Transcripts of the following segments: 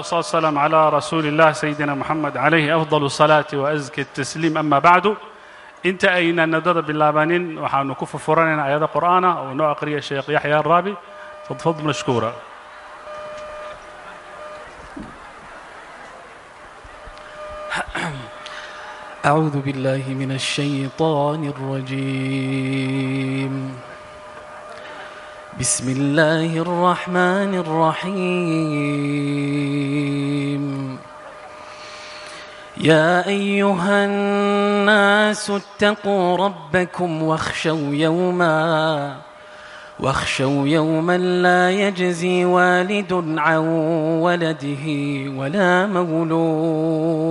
والصلاة والسلام على رسول الله سيدنا محمد عليه أفضل الصلاة وأزكى التسليم. أما bعd inta aynan nadada bilaabanin waxaanu ku furfuranayna ayado qur'aana oo noo aqriya sheekh yaxya araabi fadfad mashkuura أعوذ بالله من الشيطان الرجيم. بسم الله الرحمن الرحيم يا ايها الناس اتقوا ربكم واخشوا يوما واخشوا يوما لا يجزي والد عن ولده ولا مولود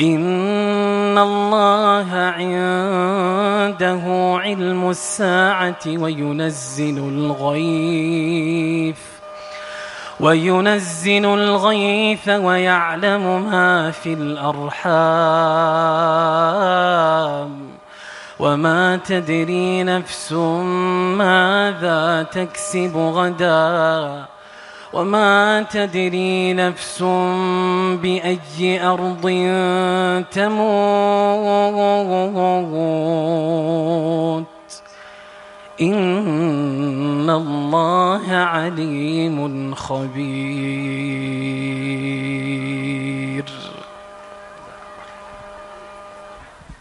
إن الله عنده علم الساعة وينزل الغيف وينزل الغيث ويعلم ما في الأرحام وما تدري نفس ماذا تكسب غداً وما تدري نفس بأي أرض تموت إن الله عليم خبير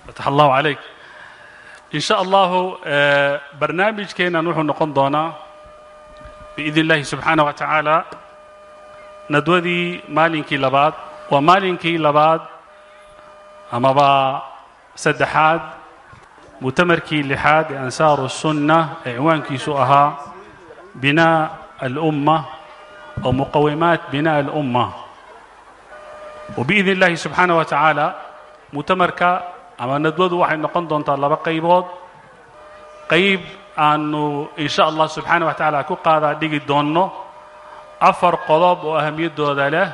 فتح الله عليك إن شاء الله برنامج كينا نروح نقول biidn illaahi subxaana wa tacaala nadwadii maalinkii labaad waa maalinkii labaad amaba saddexaad mutamarkii lixaad ee ansaaru الsunna ee cinwaankiisu ahaa binaa alumma oo muqawimaat binaa alumma. Wabiidn illaahi subxaana wa tacaala mutamarka ama nadwadu waxay noqon doontaa laba qaybood. Qayb aanu in sha allah subxaana wa tacaala ku qaadaa dhigi doonno. Afar qodob oo ahamiyadooda leh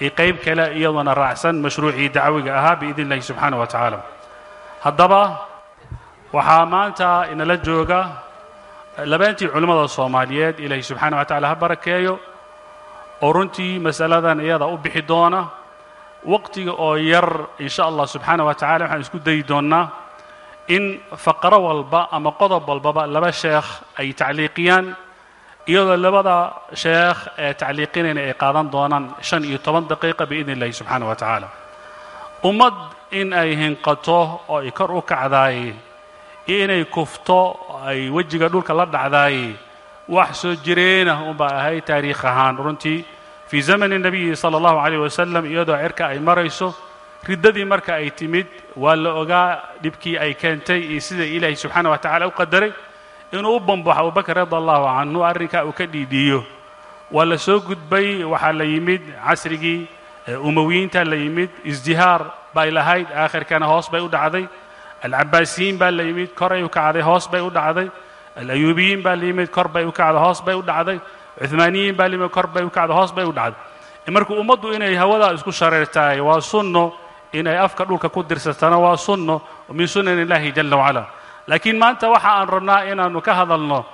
iyo qayb kale iyaduna raacsan mashruucii dacwiga ahaa biidn illahi subxaana wa tacaala haddaba waxaa maanta inala jooga labeentii culimmada soomaaliyeed ilaahi subxaana wa tacala ha barakeeyo oo runtii masaladan iyada u bixi doona. Waqtiga oo yar in sha allah subxaana wa tacala waxaan isku dayi doonnaa in faqro walba ama qodob walbaba laba sheekh ay tacliiqiyaan iyadoo labada sheekh ee tacliiqinayna ay qaadan doonaan shan iyo toban daqiiqa biidn illahi subxaana wa tacaala. Ummad in ay hinqato oo ay kor u kacdaay iyo inay kufto ay wejiga dhulka la dhacdaay wax soo jireenah unbaa ahay taariikh ahaan. Runtii fii zamani nabiyi sala allahu calayh wasalam iyadoo cirka ay marayso riddadii marka ay timid waa la ogaa dhibkii ay keentay iyo sida ilaahay subxaana wa tacala u qadaray inuu u bambaxo abubakar radi allahu canhu arrinkaa uu ka dhiidhiiyo. Waa la soo gudbay waxaa la yimid casrigii umowiyiinta la yimid isdihaar bay lahayd aakhirkana hoos bay u dhacday. Alcabaasiyiin baa la yimid koray u kacday hoos bay u dhacday. Alayuubiyiin baa la yimid kor bay u kacday hoos bay u dhacday. Cuhmaaniyiin baa la yimid kor bay u kacday hoos bay u dhacday. Marka ummaddu inay hawadaa isku shareertahay waa sunno inay afka dhulka ku dirsatana waa sunno min sunan illahi jala wacala laakiin maanta waxa aan rabnaa inaannu ka hadalno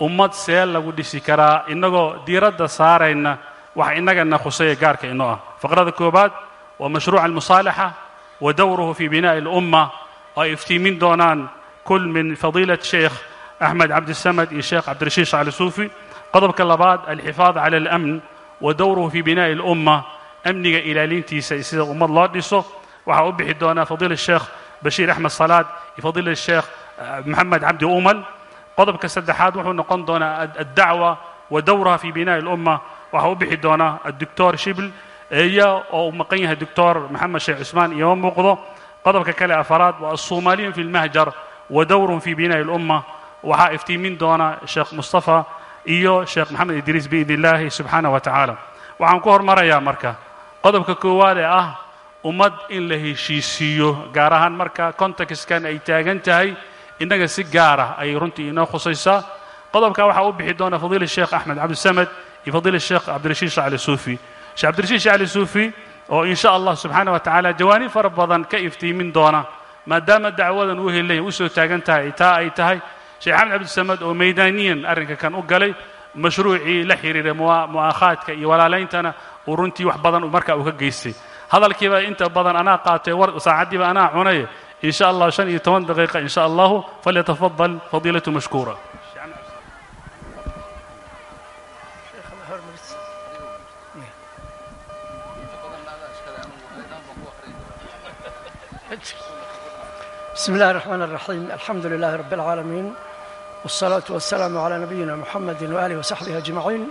ummad see lagu dhisi karaa innagoo diiradda saarayna wax innagana khusaya gaarka inoo ah. Faqrada koobaad waa mashruuca almusaalaxa wa dowruhu fi binaa'i alumma oo ay iftiimin doonaan kul min fadiilat sheekh axmed cabdisamad iyo sheekh cabdirashiid shacli suufi qodobka labaad alxifaad cala alamn wa dowruhu fi binaa'i alumma amniga ilaalintiisa sida ummad loo dhiso waxaa u bixi doonaa fadiila sheekh bashiir axmed salaad iyo fadiila sheekh maxamed cabdi umal qodobka saddexaad wuxuu noqon doonaa addacwa wa dowruha fi binaa'i alumma waxaa u bixi doonaa adoctor shibl iyo oo uu maqan yahay doctor maxamed sheekh cusmaan iyoma muuqdo qodobka kale afaraad waa assoomaaliyun fi lmahjar wa dowruhum fi binaa'i alumma waxaa iftiimin doona sheekh mustafa iyo sheekh maxamed idriis biidn illaahi subxaana wa tacaala waxaan ku hormarayaa marka qodobka koowaad ee ah ummad in la heshiisiiyo gaar ahaan marka contextkan ay taagan tahay innaga si gaara ayay runtii inoo khusaysaa. Qodobka waxaa u bixi doona fadiila sheekh axmed cabdisamed iyo fadiila sheekh cabdirashiid shacli suufi. Sheekh cabdirashiid shacli suufi oo in sha allah subxaana wa tacaala jawaanib fara badan ka iftiimin doona maadaama dacwadan uu helay u soo taagan tahay taa ay tahay. Sheekh axmed cabdisamed oo maydaaniyan arrinka kan u galay mashruucii la xiriira mu'aakhaadka iyo walaalayntana uu runtii wax badan markaa uu ka geystay hadalkiiba inta badan anaa qaatay war saacaddiiba anaa cunay in sha allah shan iyo toban daqiiqa in sha allahu falyatafadal fadiilatu mashkuura. بسم الله الرحمن الرحيم الحمد لله رب العالمين والصلاة والسلام على نبينا محمد وآله وصحبه أجمعين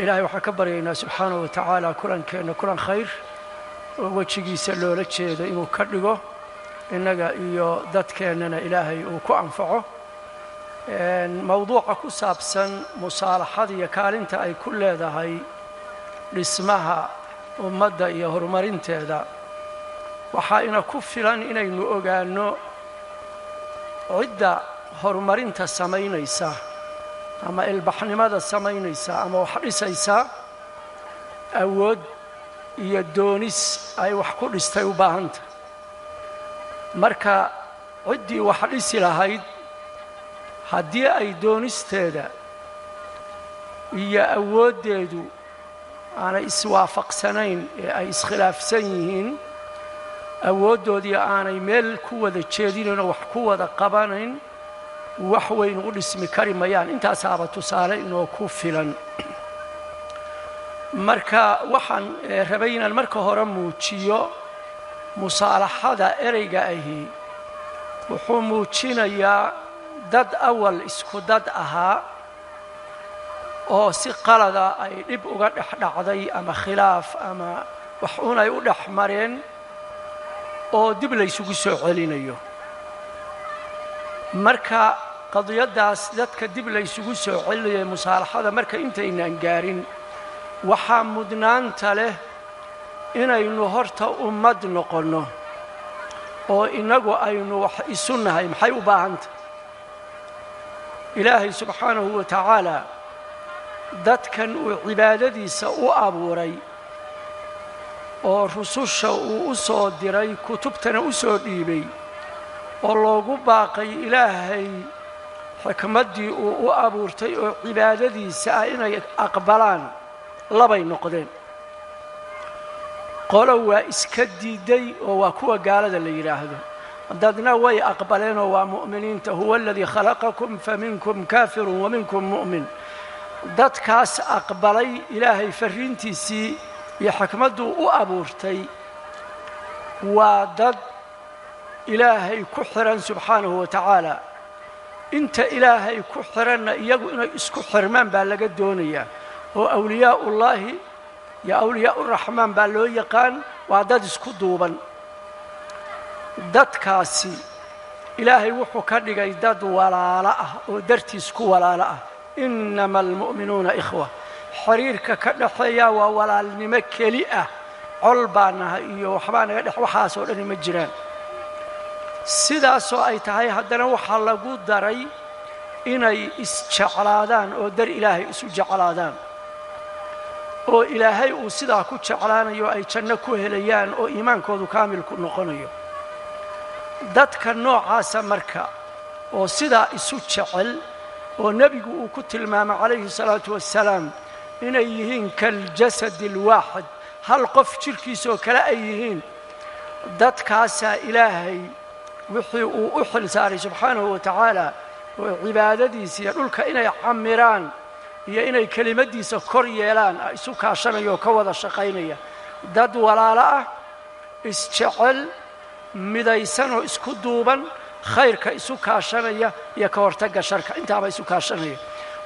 إلهي waxaa ka baryaynaa subxaanaه وataعaalى kulankeena kulan khayr oo wejigiisa loola jeedo inuu ka dhigo innaga iyo dadkeennana ilaahay uu ku anfaco. Mowduuca ku saabsan musaalaxada iyo kaalinta ay ku leedahay dhismaha ummadda iyo horumarinteeda. Waxaa ina ku filan inaynu ogaanno cidda horumarinta samaynaysa ama ilbaxnimada samaynaysa ama wax dhisaysa awood iyo doonis ay wax ku dhistay u baahanta. Marka ciddii wax dhisi lahayd haddii ay doonisteeda iyo awooddeedu aanay iswaafaqsanayn ee ay iskhilaafsan yihiin awooddoodii aanay meel ku wada jeedinaynoo wax ku wada qabanayn wax weyn u dhismi kari mayaan. Intaasaaba tusaale inoo ku filan marka waxaan rabay inaan marka hore muujiyo musaalaxada ereyga ahi. Wuxuu muujinayaa dad awal isku dad ahaa oo si qalada ay dhib uga dhex dhacday ama khilaaf ama wax un ay u dhex mareen oo dib laysugu soo celinayo. Marka qadiyaddaas dadka dib laysugu soo celinayo musaalaxada marka intaynaan gaarin waxaa mudnaanta leh inaynu horta ummad noqonno oo innagu aynu wax isu nahay maxay u baahantah ilaahay subxaanahu wa tacaala dadkan uu cibaadadiisa u abuuray oo rususha uu u soo diray kutubtana u soo dhiibay oo loogu baaqay ilaahay xikmaddii uu u abuurtay oo cibaadadiisa ah inay aqbalaan labay noqdeen. Qolo waa iska diiday oo waa kuwa gaalada la yidhaahdo dadna way aqbaleenoo waa mu'miniinta huwa aladii khalaqakum faminkum kaafirun wa minkum mu'min. Dadkaas aqbalay ilaahay farriintiisii iyo xikmadduu u abuurtay waa dad ilaahay ku xihan subxaanahu wa tacaala. Inta ilaahay ku xihanna iyagu inay isku xirmaan baa laga doonayaa oo awliyaa ullaahi iyo awliyaa uraxmaan baa loo yaqaan waa dad isku duuban. Dadkaasi ilaahay wuxuu ka dhigay dad walaalo ah oo dartiis ku walaalo ah. Innama almu'minuuna ikhwa. Xiriirka ka dhaxeeya waa walaalnimo keli ah. Col baa nahay iyo waxbaa naga dhex waxaasoo dhani ma jiraan. Sidaasoo ay tahay haddana waxaa lagu daray inay isjeclaadaan oo dar ilaahay isu jeclaadaan oo ilaahay uu sidaa ku jeclaanayo ay janno ku helayaan oo iimaankoodu kaamilku noqonayo. Dadka noocaasa marka oo sidaa isu jecel oo nebigu uu ku tilmaamay calayhi salaatu wassalaam inay yihiin kaljasadi alwaaxid hal qof jidhkiisoo kale ay yihiin. Dadkaasaa ilaahay wixii uu u xil saaray subxaanahu wa tacaala oo cibaadadiisa iyo dhulka inay camiraan iyo inay kelimaddiisa kor yeelaan isu kaashanaya oo ka wada shaqaynaya. Dad walaalo ah isjecel midaysan oo isku duuban khayrka isu kaashanaya iyo ka hortagga sharka. Intaaba isu kaashanaya.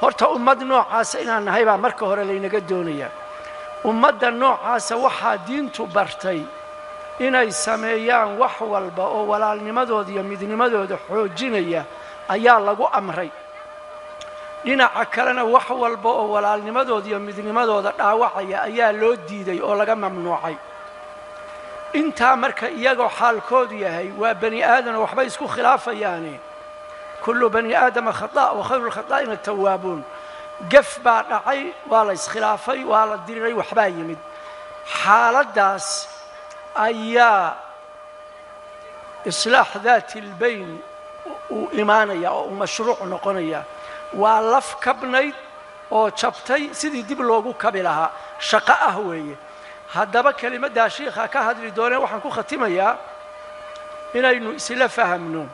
Horta ummad noocaasa inaan nahay baa marka hore laynaga doonayaa ummadda noocaasa waxaa diintu bartay inay sameeyaan wax walba oo walaalnimadooda iyo midnimadooda xoojinaya ayaa lagu amray dhinaca kalena wax walba oo walaalnimadooda iyo midnimadooda dhaawacaya ayaa loo diiday oo laga mamnuucay. Intaa marka iyagoo xaalkoodu yahay waa bani aadamna waxbay isku khilaafayaane kullu bani aadama khata' wa khayru lkhataa'ina tawaabuun gef baa dhacay waa la iskhilaafay waa la diriray waxbaa yimid. Xaaladdaas ayaa islaax daati lbayn uu imaanaya oo uu mashruuc noqonaya waa laf kabnayd oo jabtay sidii dib loogu kabi lahaa. Shaqo ah weeye. Haddaba kelimaddaa shiikha ka hadli dooneen waxaan ku khatimayaa inaynu isla fahamno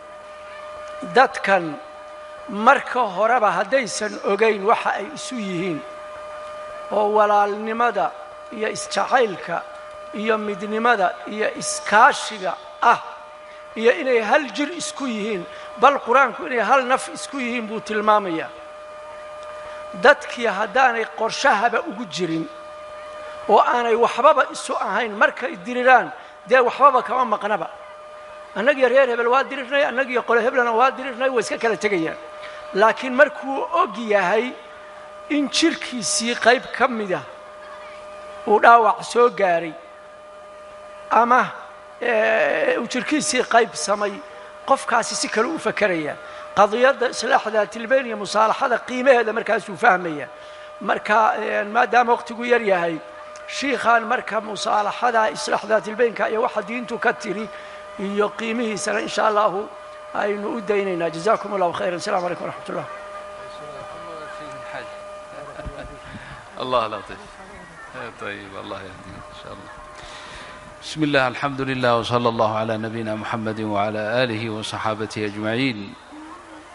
dadkan marka horeba haddaysan ogayn waxa ay isu yihiin oo walaalnimada iyo isjacaylka iyo midnimada iyo iskaashiga ah iyo inay hal jir isku yihiin bal qur'aanku inay hal naf isku yihiin buu tilmaamayaa. Dadkii haddaanay qorshahaba ugu jirin oo aanay waxbaba isu ahayn markay diriraan dee waxbaba kama maqnaba. Annagiyo reer hebel waa dirirnay annagiyo qole heblana waa dirirnay way iska kala tegayaan. Laakiin markuu og yahay in jirkiisii qayb ka mida uu dhaawac soo gaaray ama uu jirkiisii qaybsamay qofkaasi si kale u fakeraya qadiyadda islaaxda tilbaniya musaalaxada qiimaheeda markaasuu fahmaya. Marka maadaama waqtigu yar yahay shiikhaan marka musaalaxada islaaxdaatilbaynka iyo waxa diintu ka tiri iyo qiimihiisana insha allahu aynu u daynaynaa jazakum allahu khayran asalamu alaykum waraxmat ullah الله لطيف طيب الله يهديك ان شاء الله بسم الله الحمد لله وصلى الله على نبينا محمد وعلى آله وصحابته أجمعين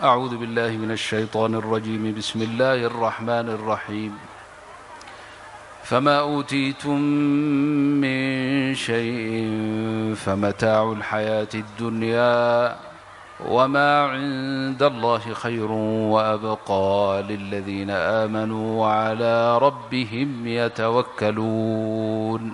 أعوذ بالله من الشيطان الرجيم بسم الله الرحمن الرحيم فما أوتيتم من شيء فمتاع الحياة الدنيا وما عند الله خير وأبقى للذين آمنوا وعلى ربهم يتوكلون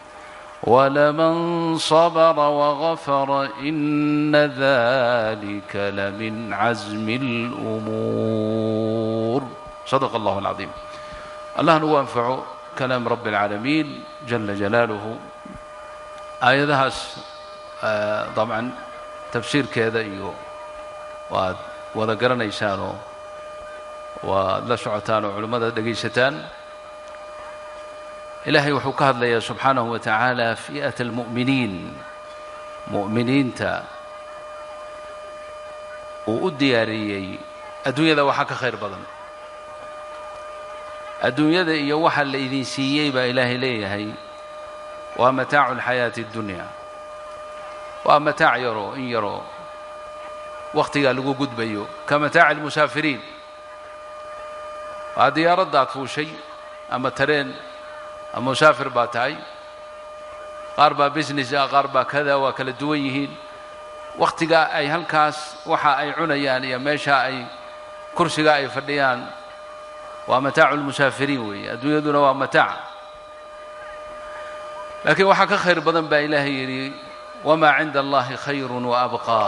ولمن صبر وغفر إن ذلك لمن عزم الأمور صدق الله العظيم الله نو أنفع كلام رب العالمين جل جلاله aayadahaas dabcan tafsiirkeeda iyo waad wada garanaysaanoo waad la socotaan oo culimmada dhegaysataan ilaahay wuxuu ka hadlayaa subxaanahu wa tacaala fi'at almu'miniin mu'miniinta uu u diyaariyey adduunyada waxaa ka khayr badan. Adduunyada iyo waxa la idin siiyey baa ilaahay leeyahay waa mataacu alxayaati اddunya waa mataac yaroo in yaroo. Wakhtigaa lagu gudbayo. Ka mataaci almusaafiriin waa diyaaraddaad fuushay ama tareen ama musaafir baa tahay. Qaar baa business ah qaar baa kada waa kala duwan yihiin. Wakhtigaa ay halkaas waxa ay cunayaan iyo meesha ay kursiga ay fadhiyaan waa mataacu lmusaafiriin weeye. Adduunyaduna waa mataac. Laakiin waxaa ka khayr badan baa ilaahay yidhi wamaa cinda allahi khayru waabqaa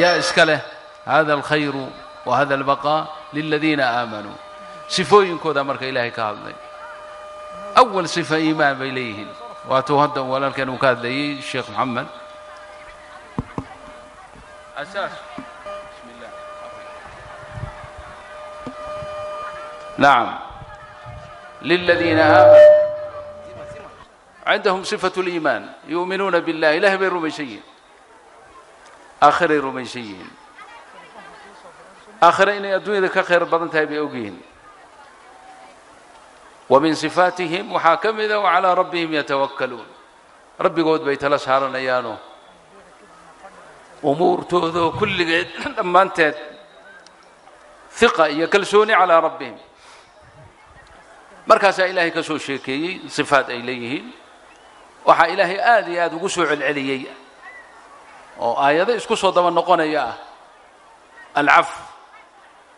yaa iska leh hada alkhayru wa hada albaqaa liladiina aamanuu sifooyinkooda marka ilaahay ka hadlay awal sifa iimaan bay leeyihiin waatuu hadda walaalkan uu ka hadlayey sheekh moxamed nacam liladiina aamanuu cindahum sifat اliimaan yuuminuuna biاllah ilahay bay rumaysan yihiin aakhiray rumaysan yihiin aakhire inay adduunyada ka khayr badan tahay bay ogyihiin wamin sifaatihim waxaa ka mida wacalaa rabbihim yatawakkaluun rabbigood bay tala saaranayaanoo umuurtoodoo kulligeed dhammaanteed hiqa iyo kalsooni calaa rabbihim markaasaa ilaahay ka soo sheekeeyey sifaad ay leeyihiin waxaa ilaahay aad iyo aada ugu soo celceliyey oo aayado isku soo daba noqonaya ah alcaf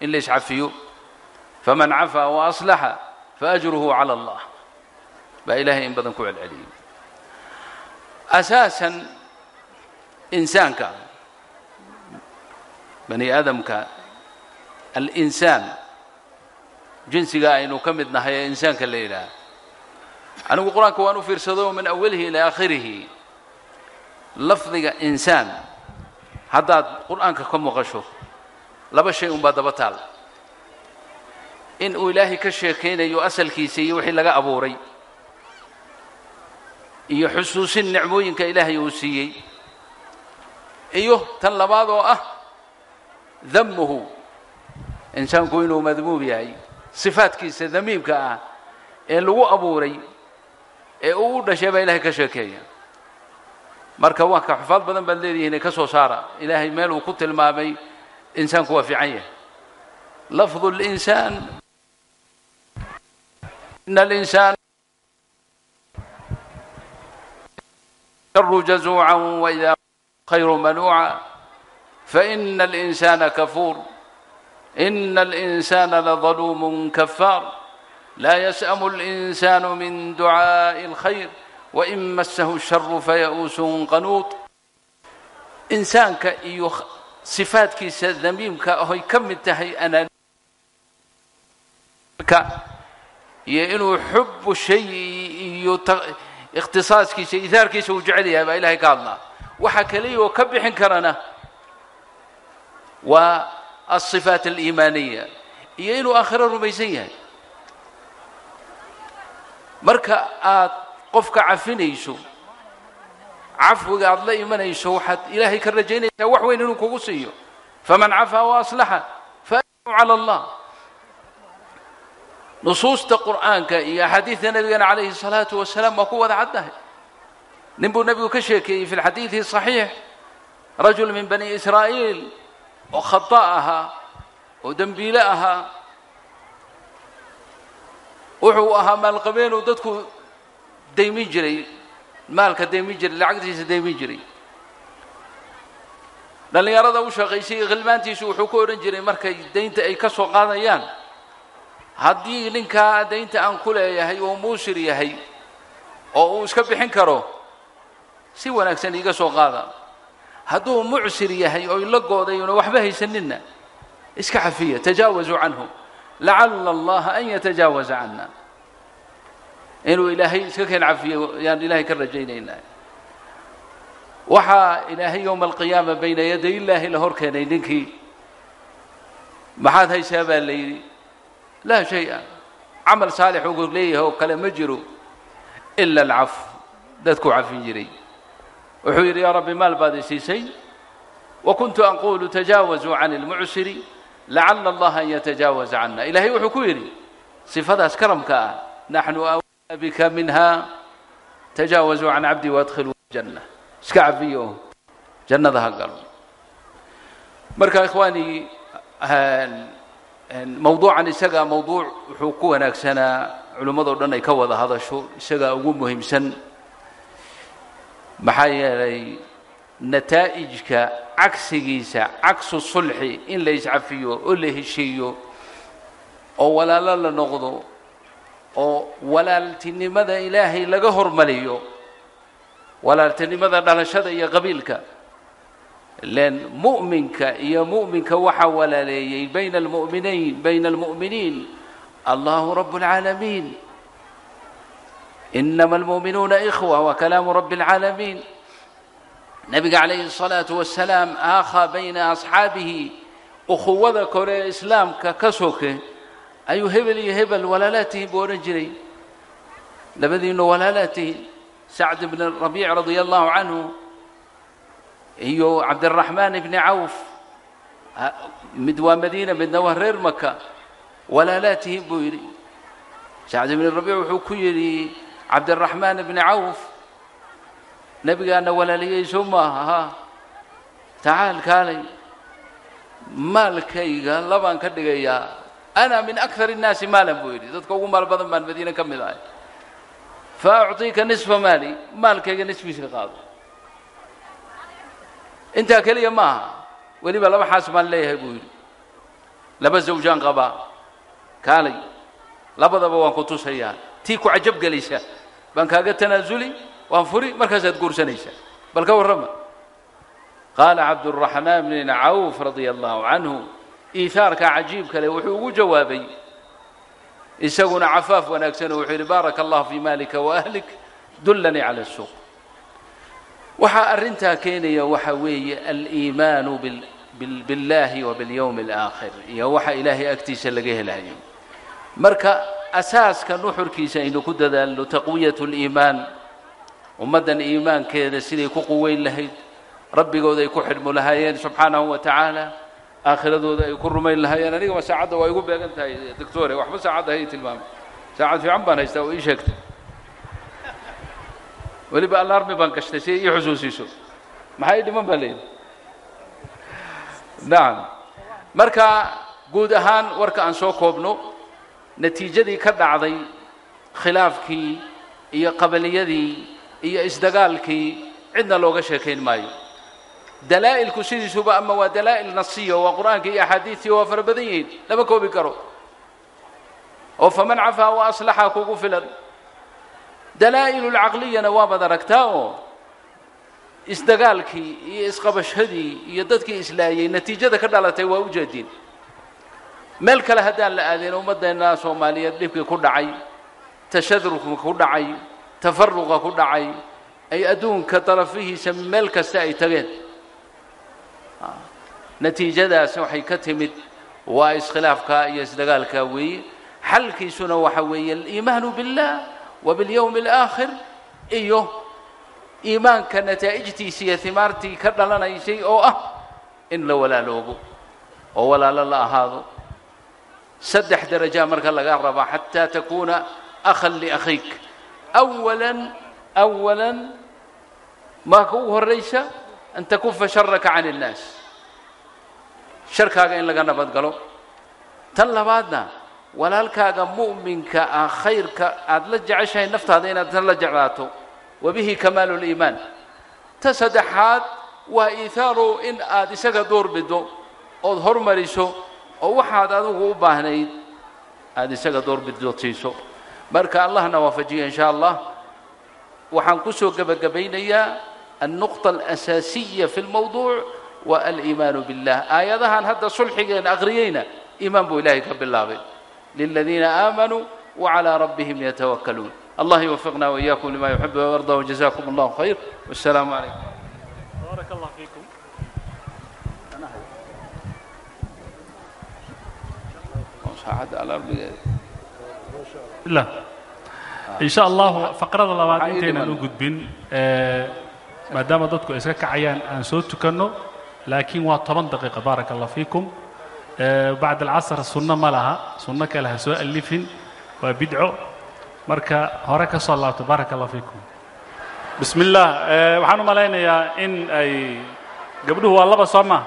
in la iscafiyo faman cafaa wa faajruhu cala allah baa ilaahay in badan ku celceliyey asaasan insaanka bani aadamka alinsaan jinsiga aynu ka mid nahay ee insaanka la yidhaah anigu qur'aanka waan u fiirsado min awalihi ilaa aakhirihi lafdiga insaan haddaad qur'aanka ka maqasho laba shay unbaa daba taal in uu ilaahay ka sheekaynayo asalkiisa iyo wixii laga abuuray iyo xusuusin nicmooyinka ilaahay uu siiyey iyo tan labaad oo ah damuhu insaanku inuu madmuum yahay sifaadkiisa damiimka ah ee lagu abuuray ee uu u dhashay baa ilahay ka sheekeeya. Marka waa ka xufaad badan baad leedihiin ka soo saara. Ilaahay meel uu ku tilmaamay insaanku waa fiican yahay. Lafdu linsaan إن الإنسان شر جزوعا وإذا خير منوعا فإن الإنسان كفور إن الإنسان لظلوم كفار لا يسأم الإنسان من دعاء الخير وإن مسه الشر فيئوس قنوط insaanka iyo sifaadkiisa damiimka ahoy ka mid tahay ذميمك هي كم انتهي أنا إنه حب الشيء اختصاصك إثارك سوجعلها بإلهي قال الله waxa kaliya oo ka bixin karana waa alصifaat aliimaaniya iyo inuu aakhiro rumaysan yahay marka aad qofka cafinayso cafwiga aad la imanayso waxaad ilaahay ka rajaynaysaa wax weyn inuu kugu siiyo faman cafaa waaslaxa faajru cala allah nusuusta qur'aanka iyo axaadiidta nabigana calayhi الsalaatu wasalaam waa ku wada caddahay nin buu nebigu ka sheekeeyey fi lxadiidi صaxiix rajul min bani israa'iil oo khata ahaa oo dembiile ahaa wuxuu ahaa maalqabeenuu dadku daymin jiray maalka daymin jiray lacagtiisa daymin jiray dhallinyarada u shaqaysay khilmaantiisu wuxuu ku odhan jiray markay daynta ay ka soo qaadayaan haddii ninkaa daynta aan ku leeyahay uu muusir yahay oo uu iska bixin karo si wanaagsan iiga soo qaada. Hadduu mucsir yahay oo ila goodayuna waxba haysaninna iska cafiya tajaawazuu canhu. Lacala allaha an yatajaawaza cana inuu ilaahay iska keen cafiyo yaan ilaahay ka rajaynaynaa. Waxaa ilaahay yowma alqiyaama bayna yaday illaahi la hor keenay ninkii. Maxaad haysaa baa la yidhi laa shay-a. Camal saalix ugu leeyahay oo kale ma jiro ila alcaf. Dadkuu cafin jiray. Wuxuu yidhi yaa rabbi maal baad i siisay wa kuntu aquulu tajaawazuu can اlmucsiri lacala allaha an yatajaawaza cana ilaahay wuxuu ku yidhi sifadaas karamka ah naxnu awlaa bika minha tajaawazuu can cabdi waadkhiluu janna. Iska cafiyo jannada ha galo. Marka ikhwaani mawduucan isaga mawduuc wuxuu ku wanaagsanaa culimmadoo dhan ay ka wada hadasho isagaa ugu muhiimsan maxaa yeelay nataa'ijka cagsigiisa cagsu sulxi in la iscafiyo oo la heshiiyo oo walaalo la noqdo oo walaaltinimada ilaahay laga hormariyo walaaltinimada dhalashada iyo qabiilka len mu'minka iyo mu'minka waxaa walaaleeyey bayna almu'minayn bayna almu'miniin. Allahu rab اlcaalamiin inama almu'minuuna ikhwa wa kalaamu rabi اlcaalamiin nebiga calayhi الsalaatu wasalaam aakha bayna asxaabihi. Ukhuwada kore ee islaamka ka soke ayuu hebel iyo hebel walaalaad buu odhan jiray. Labadiinu walaalaad sacd bn rabiic radia allahu canhu iyo cabdiraxmaan ibni cawf mid waa madiina midna waa reer maka walaalaad tihiin buu yidhi sacd ibni rabiic wuxuu ku yidhi cabdiraxmaan ibni cawf nebigaana walaaliyeyso maaha ha tacaal kaalay maalkayga labaan ka dhigayaa ana min akar الnaasi maalan buu yidhi dadka ugu maal badan baan madiine ka mid ahay fa ucطiika nisfa maali maalkayga nisfiisa qaado intaa keliya ma aha. Weliba laba xaas baan leeyahay buu yidhi. Laba zawjaan qabaa. Kaalay. Labadaba waan ku tusayaa. Tii ku cajab gelaysa. Baan kaaga tanaasuli waan furi markaasaad guursanaysaa bal ka warrama. Qaala cabduraxmaan bn cawf radia allahu canhu iihaarka cajiibka leh wuxuu ugu jawaabay. Isaguna cafaaf wanaagsanoo wuxuu yidhi baaraka allah fii maalika waahlik dullanii cala suuq waxaa arrintaa keenaya waxa weeye aliimaanu biاllahi wa biاlyowmi اlaakhir iyo waxa ilaahay agtiisa laga helayo marka asaaska nuxurkiisa aynu ku dadaalno taqwiyat اliimaan ummaddan iimaankeeda siday ku quweyn lahayd rabbigooda ay ku xidhmu lahaayeen subxaanahu wa tacaala aakhiradooda ay ku rumayn lahaayeen anigama saacadda waa igu beegan tahay doctore waxba saacadda hay tilmaamay saacad fiican baan haystaa oo ii sheegtay weliba alarmi baan gashtay si ii xusuusiiso maxaa ii dhiman baa leeyihi nacam marka guud ahaan warka aan soo koobno natiijadii ka dhacday khilaafkii iyo qabaliyadii iyo isdagaalkii cidna looga sheekayn maayo. Dalaa'ilku sidiisuba ama waa dalaa'il nasiya waa qur'aanka iyo axaadiistii waa fara badan yihiin lama koobi karo. Oo faman cafaa wa aslaxa kugu filan dalaa'ilu lcaqliyana waabaad aragtaa oo isdagaalkii iyo isqabashadii iyo dadkii islaayey natiijada ka dhalatay waa ujeediin meel kale haddaan la aadeen ummaddeenna soomaaliyeed dhibkii ku dhacay tashadurka ku dhacay tafaruqa ku dhacay ay adduunka darafihiisa meel kasta ay tageen. Natiijadaas waxay ka timid waa iskhilaafka iyo isdagaalka weeye. Xalkiisuna waxa weeye aliimaanu biاllah وباليوم alaakhir iyo iimaanka nataa'ijtiisa iyo himaartii ka dhalanaysay oo ah in la walaaloobo oo walaalo la ahaado saddex darajaa marka laga rabaa xataa takuuna akhan liakhiik awalan awalan maa ka ugu horraysa an takufa sharaka الناس. innaas sharkaaga in laga nabad galo tan labaadna walaalkaaga mu'minka ah khayrka aada la jeceshahay naftaada inaadna la jeclaato. Wa bihi kamaalu liimaan ta saddexaad waa iihaaru in aada isaga door bido ood hormariso oo waxaad adigu u baahnayd aada isaga door bido siiso. Marka allahna waafajiyo in shaa allah. Waxaan ku soo gebagabaynayaa alnuqطa alasaasiya fi lmawduuc wa aliimaanu billah. Aayadahan hadda sulxigeen aqriyeyna iimaan buu ilaahay ka bilaabay. للذين آمنوا وعلى ربهم يتوكلون الله يوفقنا وإياكم لما يحب ويرضى وجزاكم الله خير والسلام عليكم بارك الله فيكم مساعدة على ربي لا إن شاء الله فقرة labaad Waxaa ii intaynan dhiman. u gudbin ee, maadaama dadku ay iska kacayaan aan soo tukanno laakiin bacd alcasr sunno ma laha. Sunno kale ha soo alifin. Waa bidco. Marka hore ka soo laabto baaraka allah fiikum bismi waxaan u malaynayaa in ay gabdhuhu waa laba soo maha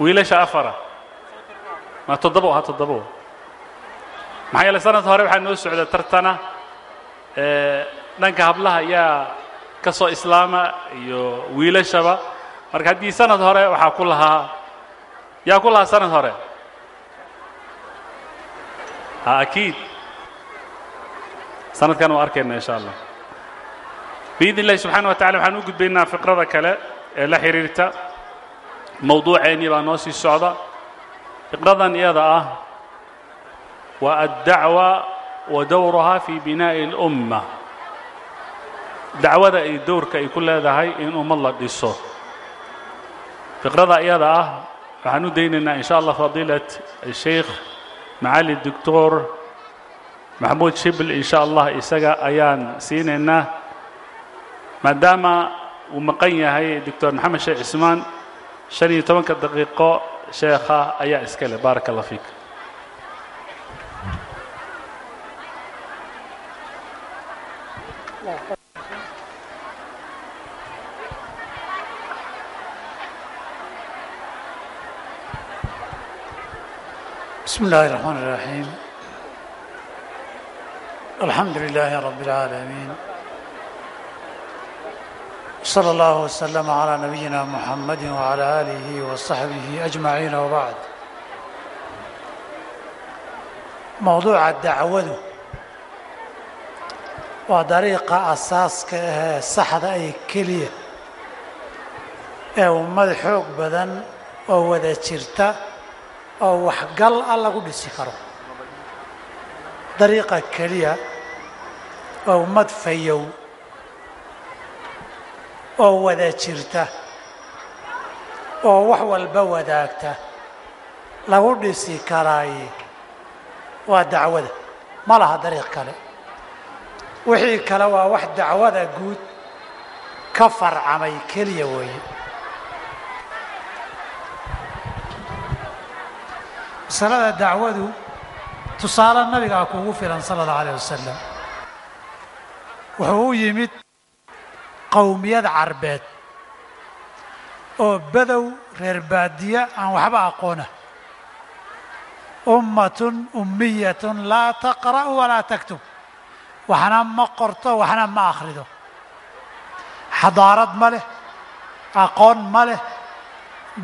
wiilasha afara. Ma toddobo ha toddobo. Maxaa yeelay sanad hore waxaa noo socda tartana. Dhanka hablaha ayaa ka soo islaama iyo wiilashaba. Marka haddii sanad hore waxaa ku lahaa yaa ku lahaa hore? Ha akiid. Sanadkan waa arkayna insha allah. Biidn illahi subxaana wa tacala waxaan u gudbaynaa fiqrada kale ee la xiriirta mowduuceennii baa noo sii socda. Fiqradan iyada ah waa addacwa wa dowruhaa fi binaa'i اlumma dacwada ay dowrka ay ku leedahay in ummad la dhiso. Fiqrada iyada ah waxaan u daynaynaa in sha allah fadiilat sheikh macali doctor maxamuud shibl in sha allah isaga ayaan siinaynaa maadaama uu maqan yahay doctor maxamed sheekh cismaan shan iyo tobanka daqiiqo sheekha ayaa iska leh. Baaraka allah fiik بسم الله الرحمن الرحيم الحمد لله رب العالمين صلى الله وسلم على نبينا محمد وعلى آله وصحبه أجمعين وبعد موضوع الدعوة وطريقة أساس صحة أي كلية أو مدحوق بدن أو وذا شرطة oo waxgal a lagu dhisi karo. Dariiqa keliya waa ummad fayow oo wada jirta oo wax walba wadaagta lagu dhisi karaaye waa dacwada. Ma laha dariiq kale. Wixii kale waa wax dacwada guud ka farcamay keliya weeye masalada dacwadu tusaale nabigaa kuugu filan sala allahu alayh wasalam wuxuu u yimid qowmiyad carbeed oo badow reer baadiya aan waxba aqoona. Ummatun ummiyatun laa taqra'u walaa taktub. Waxna ma qorto waxna ma akhrido. Xadaarad ma leh aqoon ma leh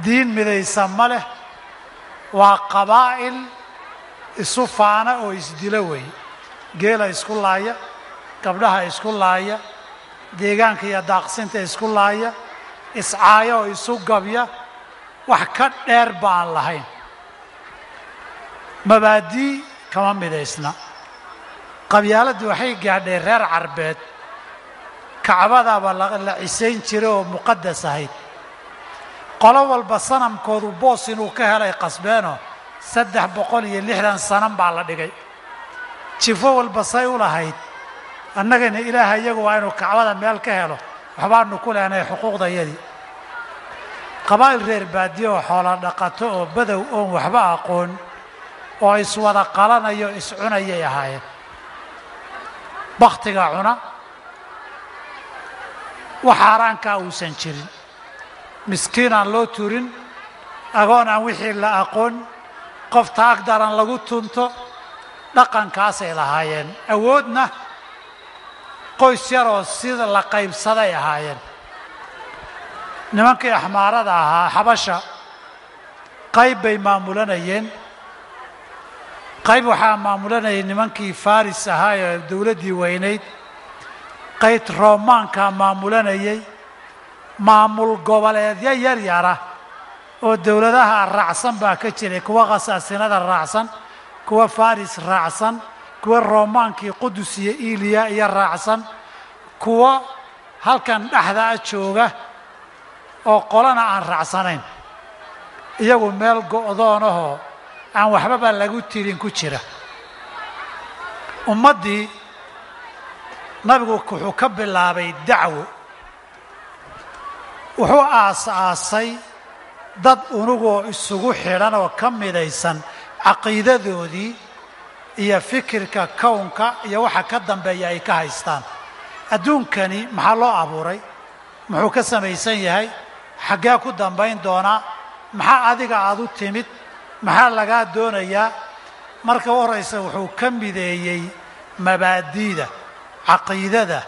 diin midaysa ma leh waa qabaa'il isu faana oo isdilo weeye geela isku laaya gabdhaha isku laaya deegaanka iyo daaqsinta isku laaya iscaaya oo isu gabya wax ka dheer ba aan lahayn. Mabaadii kama midaysna. Qabyaaladdu waxay gaadhay reer carbeed. Kacbadaaba la cisayn jiray oo muqadas ahayd qolo walba sanamkoodu boos inuu ka helay qasbeenoo saddex boqol iyo lixdan sanan baa la dhigay. Jifo walba say u lahayd annagana ilaaha iyagu waa inuu kacbada meel ka helo waxbaanu ku leenahay xuquuqdayadii qabaa'il reer baadiye oo xoola dhaqato oo badow oon waxba aqoon oo iswada qalanayo iscunayay ahaayeen. Bakhtiga cuna wax haaraankaa uusan jirin miskiin aan loo turin agoon aan wixii la aqoon qof taag daran lagu tunto dhaqankaasay lahaayeen. Awoodna qoys yaroo sida la qaybsaday ahaayeen. Nimankii axmaarada ahaa xabasha qayb bay maamulanayeen. Qayb waxaa maamulanayay nimankii faris ahaa ee dowladdii weynayd. Qayd roomaankaa maamulanayay maamul goboleedyo yar yara oo dowladaha raacsan baa ka jiray kuwa khasaasinada raacsan kuwa faris raacsan kuwa roomaankii qudus iyo iliya iyo raacsan kuwa halkan dhexdaa jooga oo qolana aan raacsanayn. Iyagu meel go'doonahoo aan waxbaba lagu tirin ku jira. Ummaddii nabigu wuxuu ka bilaabay dacwo wuxuu aas-aasay dad unugoo isugu xidhan oo ka midaysan caqiidadoodii iyo fikirka kownka iyo waxa ka dambeeya ay ka haystaan. Adduunkani maxaa loo abuuray? Muxuu ka samaysan yahay? Xaggee ku dambayn doonaa? Maxaa adiga aada u timid? Maxaa lagaa doonayaa? Marka u horraysa wuxuu ka mideeyey mabaadi'da caqiidada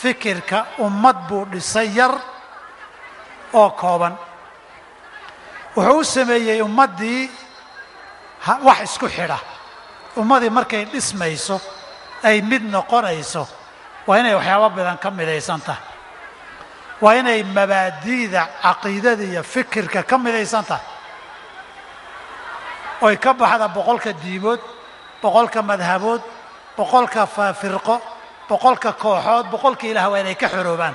fikirka ummad buu dhisay yar oo kooban. Wuxuu u sameeyey ummaddii wax isku xidha. Ummaddii markay dhismayso ay mid noqonayso waa inay waxyaabo badan ka midaysan tahay waa inay mabaadi'da caqiidada iyo fikirka ka midaysan tahay oy ka baxda boqolka diimood boqolka madhabood boqolka firqo boqolka kooxood boqolka ilaah waa inay ka xoroobaan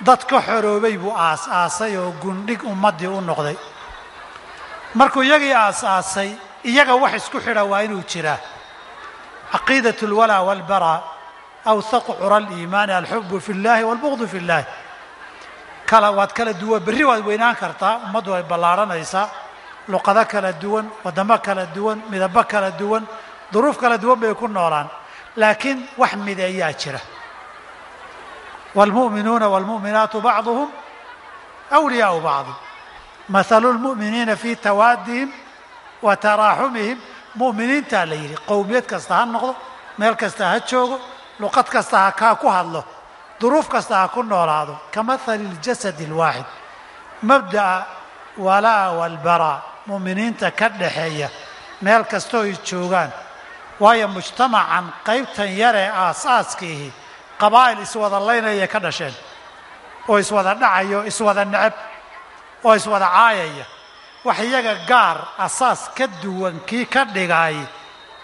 dad ka xoroobay buu aas-aasay oo gundhig ummaddii u noqday. Markuu iyagii aasaasay iyaga wax isku xidha waa inuu jiraa. Caqiidat alwalaa walbaraa awhaqu cura aliimaani alxubu fi llahi walbuqdu fi llahi kala waad kala duwan berri waad weynaan kartaa ummaddu ay ballaarhanaysaa luqado kala duwan waddamo kala duwan midabo kala duwan duruuf kala duwan bay ku noolaan. Laakiin wax mideeyaa jira. wاlmu'minuuna wاlmu'minaatu bacduhum أwliyaau bacdi mahalu lmu'miniina fii tawaadihim wa taraaxumihim mu'miniintaa la yidhi qowmiyad kasta ha noqdo meel kasta ha joogo luqad kasta ha kaa ku hadlo duruuf kasta ha ku noolaado ka mahali اljasad اlwaaxid mabda'a walaa walbaraa mu'miniinta ka dhaxeeya meel kastoo ay joogaan waayo mujtamacan qaybtan yaree aas-aaskiihi qabaa'il iswada laynaya ka dhasheen oo iswada dhacayo iswada necab oo iswada caayaya wax iyaga gaar asaas ka duwan kii ka dhigay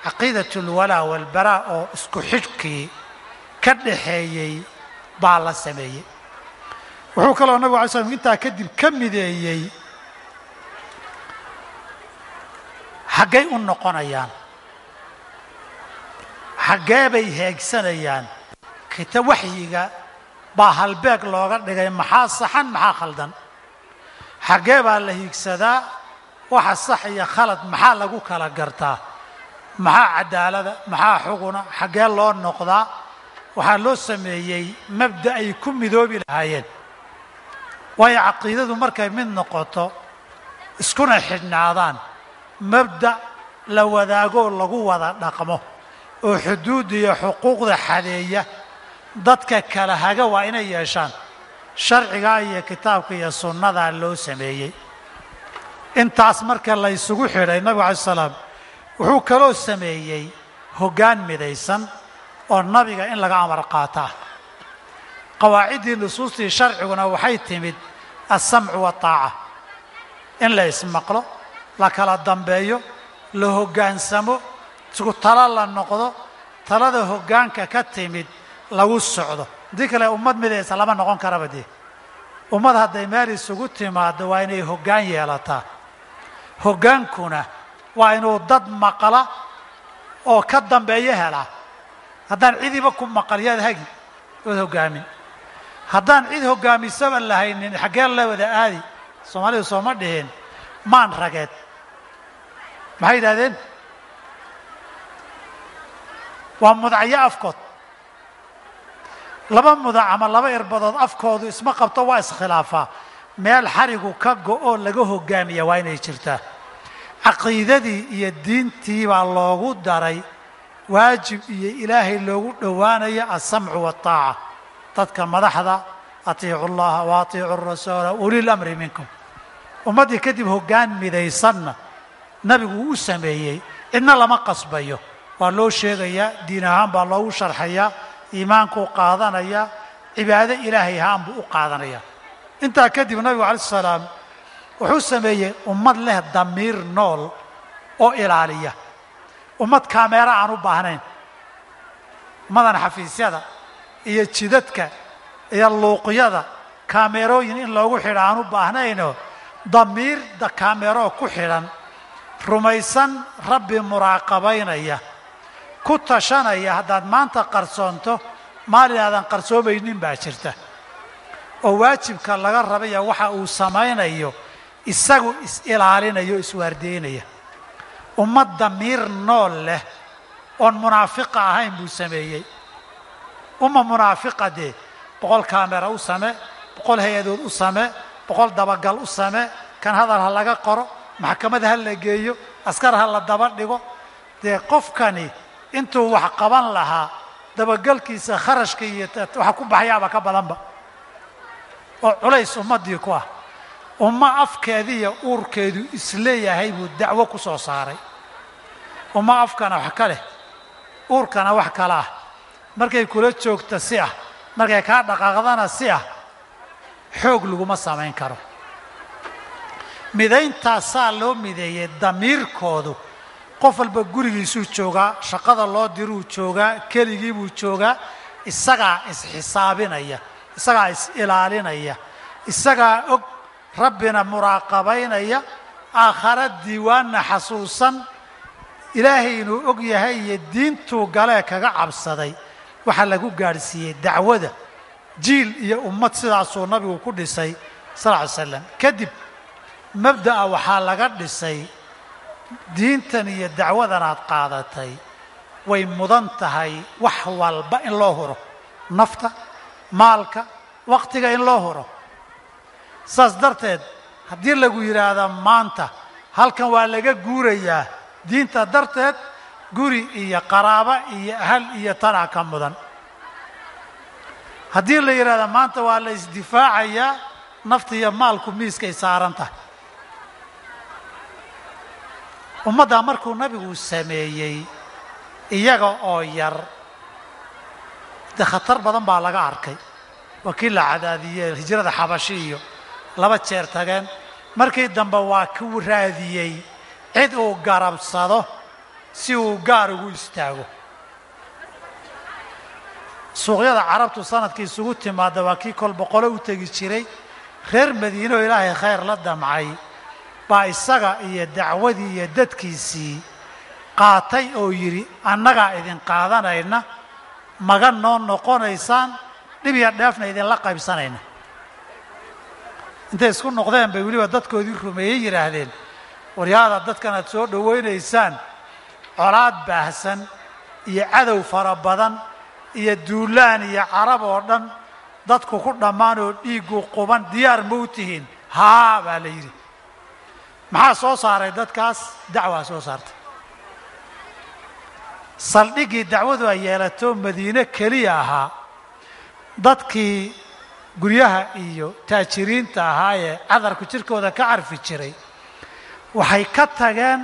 caqiidat اlwalaa walbaraa oo isku xidhkii ka dhaxeeyey baa la sameeyey. Wuxuu kaloo nabig alay slam intaa kadib ka mideeyey xaggay u noqonayaan xaggee bay heegsanayaan kita waxyiga baa halbeeg looga dhigay maxaa saxan maxaa khaldan? Xaggee baa la hiigsadaa waxa sax iyo khalad maxaa lagu kala gartaa? Maxaa cadaalada maxaa xuguna? Xaggee loo noqdaa waxaa loo sameeyey mabda ay ku midoobi lahaayeen. Waayo caqiidadu markay mid noqoto iskuna xidhnaadaan. Mabda la wadaagoo lagu wada dhaqmo oo xuduudda iyo xuquuqda xadeeya dadka kala haga waa inay yeeshaan sharcigaa iyo kitaabka iyo sunnadaa loo sameeyey. Intaas marka la ysugu xidhay nabigu alay salaam wuxuu kaloo sameeyey hoggaan midaysan oo nabiga in laga amar qaataa. Qawaaciddii nusuustii sharciguna waxay timid alsamcu waataaca in la ismaqlo la kala dambeeyo la hoggaansamo isku talo la noqdo talada hoggaanka ka timid lagu socdo. Haddii kale ummad midaysa lama noqon karaba dee. Ummad hadday meel isugu timaado waa inay hoggaan yeelataa. Hoggaankuna waa inuu dad maqla oo ka dambeeyo helaa. Haddaan cidiba ku maqal yaad hagi ood hoggaamin. Haddaan cid hoggaamisaba lahaynin xaggee la wada aadi soomaalidu sooma dhihin maan rageed. Maxay yidhahdeen waa mudacyo afkood laba mudac ama laba irbadood afkoodu isma qabto waa iskhilaafaa. Meel xarigu ka go-oo laga hoggaamiya waa inay jirtaa. Caqiidadii iyo diintii baa loogu daray. Waajib iyo ilaahay loogu dhowaanayo alsamcu waataaca dadka madaxda atiicu llaha wa atiicu rasuula ulil amri minkum. Ummaddii kadib hoggaan midaysanna nabigu u sameeyey. Cidna lama qasbayo. Waa loo sheegayaa diin ahaan baa loogu sharxayaa iimaankuu qaadanayaa cibaado ilaahay ahaan buu u qaadanayaa intaa kadib nabigu alay salaam wuxuu sameeyey ummad leh damiir nool oo ilaaliya. Ummad kaameera aan u baahnayn. Ummadan xafiisyada iyo jidadka iyo luuqyada kaameerooyin in loogu xidho aan u baahnaynoo damiir kaameeroo ku xidhan rumaysan rabbi muraaqabaynaya ku tashanaya haddaad maanta qarsoonto maalin aadan qarsoomaynin baa jirta. Oo waajibka laga rabaya waxa uu samaynayo isagu is-ilaalinayo iswaardeynaya ummad damiir nool leh oon munaafiqa ahayn buu sameeyey. Umma munaafiqa dee boqol kaamera u same boqol hay'adood u same boqol dabagal u same kan hadal ha laga qoro maxkamad ha la geeyo askar ha la daba dhigo. Dee qofkani intuu wax qaban lahaa dabagalkiisa kharashka iyo waxa ku baxyaaba ka badanba. Oo culays ummaddii ku ah. Ummo afkeediiyo uurkeedu is leeyahay buu dacwo ku soo saaray. Ummo afkana wax ka leh uurkana wax kala ah. Markay kula joogta si ah markay kaa dhaqaaqdana si ah xoog laguma samayn karo. Midayntaasaa loo mideeyey damiirkoodu qof walba gurigiisuu joogaa shaqada loo diruu joogaa keligii buu joogaa isagaa isxisaabinaya isagaa is-ilaalinaya isagaa og rabbina muraaqabaynaya aakhara diiwaanna xasuusan ilaahay inuu og yahay iyo diintuu galee kaga cabsaday. Waxaa lagu gaadhsiiyey dacwada jiil iyo ummad sidaasuu nabigu ku dhisay sal ly slam kadib mabda'a waxaa laga dhisay diintan iyo dacwadan aad qaadatay way mudan tahay wax walba in loo huro. Nafta maalka waqtiga in loo huro. Saas darteed haddii lagu yidhaahda maanta halkan waa laga guurayaa. Diinta darteed guri iyo qaraabo iyo ahal iyo tanaa ka mudan. Haddii la yidhahda maanta waa la isdifaacayaa nafta iyo maalku miiskay saaran tahay ummaddaa markuu nabigu sameeyey iyaga oo yar dee khatar badan baa laga arkay. Waa kii la cadaadiyey hijrada xabashi iyo laba jeer tageen. Markii dambe waa ku raadiyey cid uu garabsado si uu gaar ugu istaago. Suuqyada carabtu sannadkii isugu timaada waa kii kol boqolo u tegi jiray. Reer madiine ilaahay khayr la damcay baa isaga iyo dacwadii iyo dadkiisii qaatay oo yidhi annagaa idin qaadanayna magan noo noqonaysaan dhib iyo dheefna idinla qaybsanayna. Intay isku noqdeen bay weliba dadkoodii rumeeyey yidhaahdeen waryaada dadkan aad soo dhowaynaysaan colaad baahsan iyo cadow fara badan iyo duulaan iyo carab oo dhan dadku ku dhammaan oo dhiiggu quban diyaar ma tihiin? Haa baa la yidhi maxaa soo saaray dadkaas? Dacwaa soo saartay. Saldhiggii dacwadu ay yeelato madiine keliya ahaa. Dadkii guryaha iyo taajiriinta ahaa ee cadarku jirkooda ka carfi jiray. Waxay ka tageen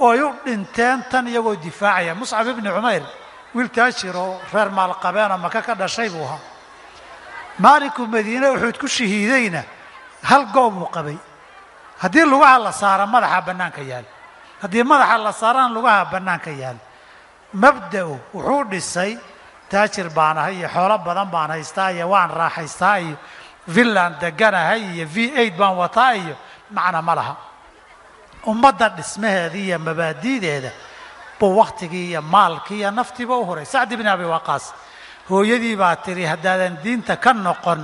oo ay u dhinteen tan iyagoo difaacaya. Muscab ibni cumayr wiil taajir oo reer maalqabeenoo maka ka dhashay buu ahaa. Maalinkuu madiine uxuud ku shahiidayna hal goob uu qabay haddii lugaha la saara madaxa bannaanka yaal. Haddii madaxa la saarana lugaha bannaanka yaal. Mabda'u wuxuu dhisay taajir baan ahay iyo xoolo badan baan haystaa iyo waan raaxaystaa iyo villan deganahay iyo v eight baan wataa iyo macna ma laha. Ummadda dhismaheeda iyo mabaadi'deeda buu wakhtigii iyo maalkii iyo naftiiba u huray. Sacdi bni abi waqaas hooyadii baa tiri haddaadan diinta ka noqon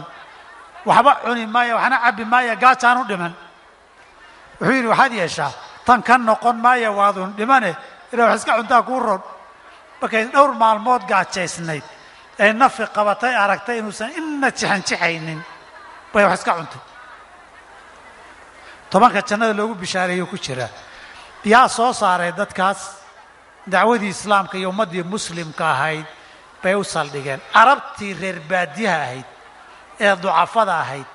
waxba cuni maayo waxna cabbi maayo gaajaan u dhiman wuxuu yidhi waxaad yeeshaa? Tan ka noqon maayo waadun dhimane. Ilaa wax iska cuntaa kuu roon. Markay dhowr maalmood gaajaysnayd ay nafi qabatay aragtay inuusan inna jixanjixaynin bay wax iska cuntay. Tobanka jannada loogu bishaareeyo ku jira. Yaa soo saaray dadkaas dacwadii islaamka iyo ummaddii muslimka ahayd bay u saldhigeen carabtii reer baadiyaha ahayd ee ducafada ahayd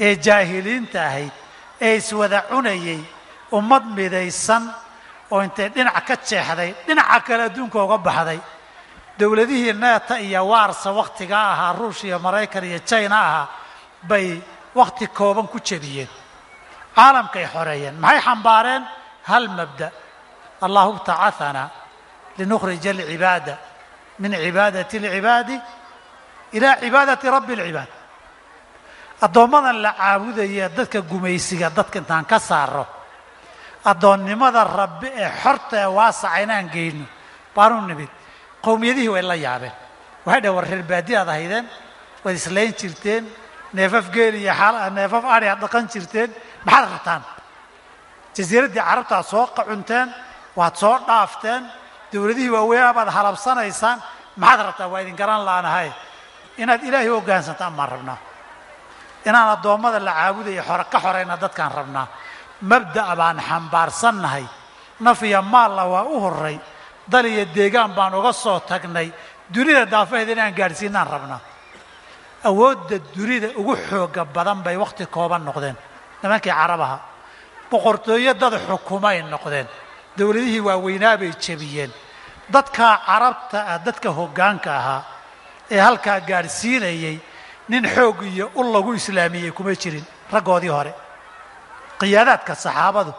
ee jaahiliinta ahayd ee iswada cunayey ummad midaysan oo intay dhinac ka jeexday dhinaca kale adduunka uga baxday. Dowladihii neeta iyo waarsa wakhtigaa ahaa ruush iyo maraykan iyo jina ahaa bay wakhti kooban ku jebiyeen. Caalamkay xoreeyeen maxay xambaareen? Hal mabda. Allahu btacahanaa linukhrija alcibaada min cibaadati alcibaadi ilaa cibaadati rabbi alcibaad addoommadan la caabudaya dadka gumaysiga dadka intaan ka saaro addoonnimada rabbi ee xorta ee waasaca inaan geyno. Baanu nimid. Qowmiyadihii way la yaabeen. Waxay dhaheen war reer baadi aad ahaydeen. Waad islayn jirteen. Neefaf geel iyo neefaf adhi aad dhaqan jirteen. Maxaad rabtaan? Jasiiraddii carabtaad soo cunteen waad soo dhaafteen. Dowladihii waaweynaa baad halabsanaysaan. Maxaad rabtaan? Waa idin garan laanahay. Inaad ilaahay u hoggaansantaan baan rabnaa inaan addoommada la caabudaya xore ka xorayna dadkaan rabnaa. Mabda'a baan xambaarsannahay. Naf iyo maalla waa u horray. Dal iyo deegaan baan uga soo tagnay. Dunida daafaheeda inaan gaadhsiinaan rabnaa. Awoodda dunida ugu xooga badan bay wakhti kooban noqdeen. Nimankii carabaha. Boqortooyo dad xukumay noqdeen. Dowladihii waaweynaa bay jebiyeen. Dadkaa carabta ah dadka hoggaanka ahaa ee halkaa gaadhsiinayay nin xoog iyo ul lagu islaamiyey kuma jirin raggoodii hore. Qiyaadaadka saxaabadu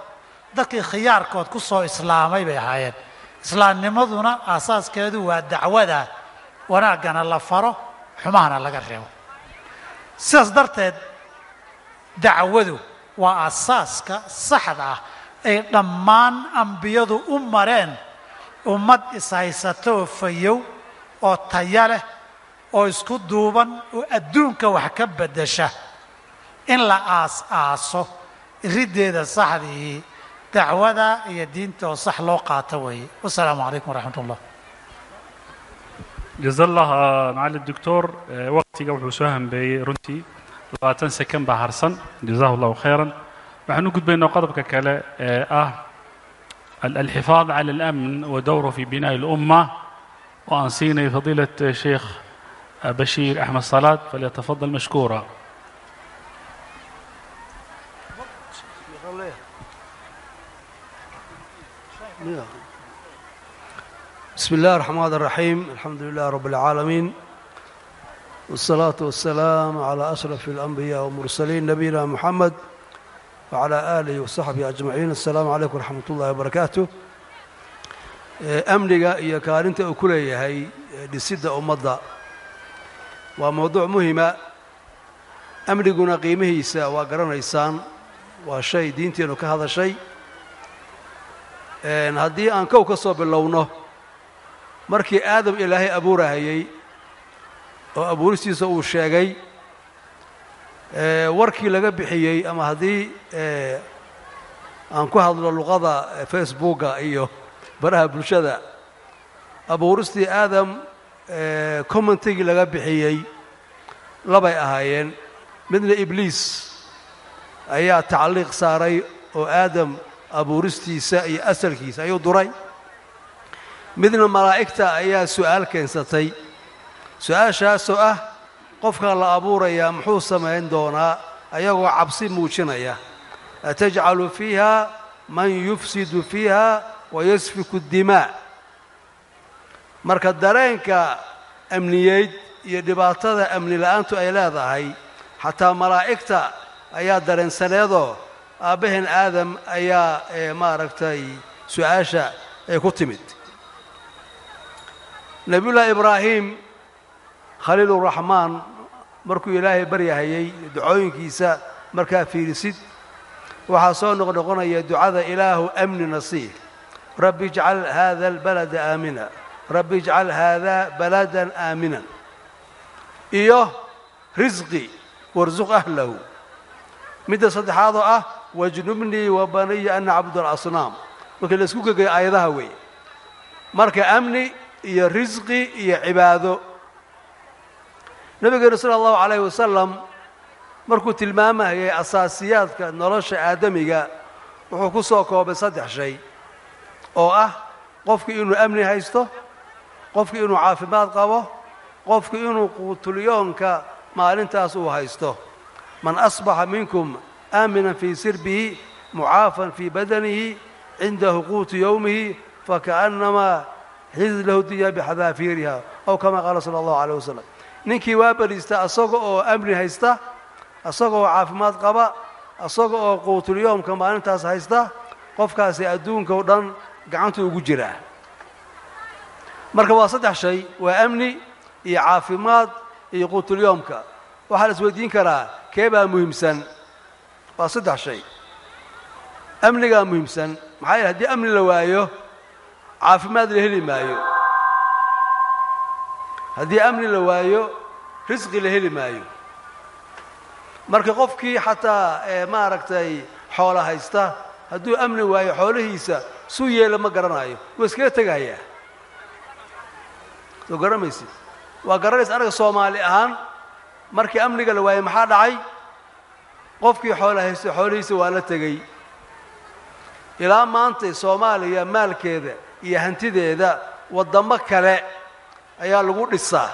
dadkii khiyaarkood ku soo islaamay bay ahaayeen. Islaamnimaduna aasaaskeedu waa dacwada wanaaggana la faro xumahana laga reebo. Sidaas darteed dacwadu waa asaaska saxda ah ay dhammaan ambiyadu u mareen ummad ishaysato oo fayow oo taya leh oo isku duuban oo adduunka wax ka beddesha. In la aas-aaso iriddeeda saxdii dacwada iyo diinta oo sax loo qaato weeye. Wasalaamu calaykum waraxmat ullah jaza allah macali doctor waqtiga wuxuu soo hambeeyey runtii. Labaatan second baa harsan. Jazahu allahu khayran. Waxaan u gudbaynaa qodobka kale ee ah alxifaad cala alamn wa dowru fi binaa'i اlumma oo aan siinay fadiilat sheikh bashiir axmed salaad falyatafadal mashkuura بسم الله الرحمن الرحيم الحمد لله رب العالمين والصلاة والسلام على أشرف الأنبياء والمرسلين نبينا محمد وعلى آله وصحبه أجمعين السلام عليكم ورحمة الله وبركاته أمنiga iyo kaalinta uu ku leeyahay dhisidda ummadda waa mowduuc muhima. Amniguna qiimihiisa waa garanaysaan. Waa shay diinteenu ka hadashay. Haddii aan kow ka soo bilowno markii aadam ilaahay abuurahayey oo abuuristiisa uu sheegay warkii laga bixiyey ama haddii aan ku hadlo luqada facebooka iyo baraha bulshada abuuristii aadam commentigii laga bixiyey labay ahaayeen. Midna ibliis ayaa tacliiq saaray oo aadam abuuristiisa iyo asalkiisa ayuu duray. Midna malaa'igta ayaa su'aal keensatay. Su'aashaasoo ah qofkan la abuurayaa muxuu samayn doonaa? Ayagoo cabsi muujinaya. Atajcalu fiiha man yufsidu fiiha wayasfiku dimaa marka dareenka amniyeyd iyo dhibaatada amni la'aantu ay leedahay xataa malaa'igta ayaa dareensaneedoo aabbaheen aadam ayaa maaragtay su'aasha ay ku timid. Nebiyullaahi ibraahim khaliiluraxmaan markuu ilaahay baryahayey ducooyinkiisa markaa fiirisid waxaa soo noqnoqonaya ducada ilaahu amni nasiih. Rabbi ijcal haada albalada aamina rabbi ijcal haada baladan aaminan. Iyo risqi warsuq ahlahu. Midda saddexaadoo ah wajnubnii wa baniya an nacbud alasnaam markii la isku gegay aayadaha weeye marka amni iyo risqi iyo cibaado. Nebigeenu sala allahu calayhi wasalam markuu tilmaamahayay asaasiyaadka nolosha aadamiga wuxuu ku soo koobay saddex shay. Oo ah qofki inuu amni haysto qofki inuu caafimaad qabo qofki inuu quutulyoonka maalintaas uu haysto. Man asbaxa minkum aaminan fii sirbihi mucaafan fii badanihi cindahu quutu yowmihi fakaأnnamaa xid lahu dunya bixadaafiiriha ow kama qaala sala allahu aleyh wasalam ninkii waa bariista asaga oo amni haysta asaga oo caafimaad qaba asaga oo quutulyoomka maalintaas haysta qofkaasi adduunka o dhan gacantu ugu jiraa marka waa saddex shay waa amni iyo caafimaad iyo quutulyoomka waxaa la isweydiin karaa kee baa muhiimsan? Waa saddex shay. Amnigaa muhiimsan. Maxaa yeele haddii amni la waayo caafimaad la heli maayo. Haddii amni la waayo risqi la heli maayo. Marka qofkii xataa ee maaragtay xoola haysta hadduu amni waayo xoolihiisa suu yeela ma garanayo wuu iskaga tegayaa soo garamaysid. Waa garanaysa anaga soomaali ahaan markii amniga la waayey maxaa dhacay? Qofkii xoola haysta xoolihiisa waa la tegey. Ilaa maantay soomaaliya maalkeeda iyo hantideeda waddamo kale ayaa lagu dhisaa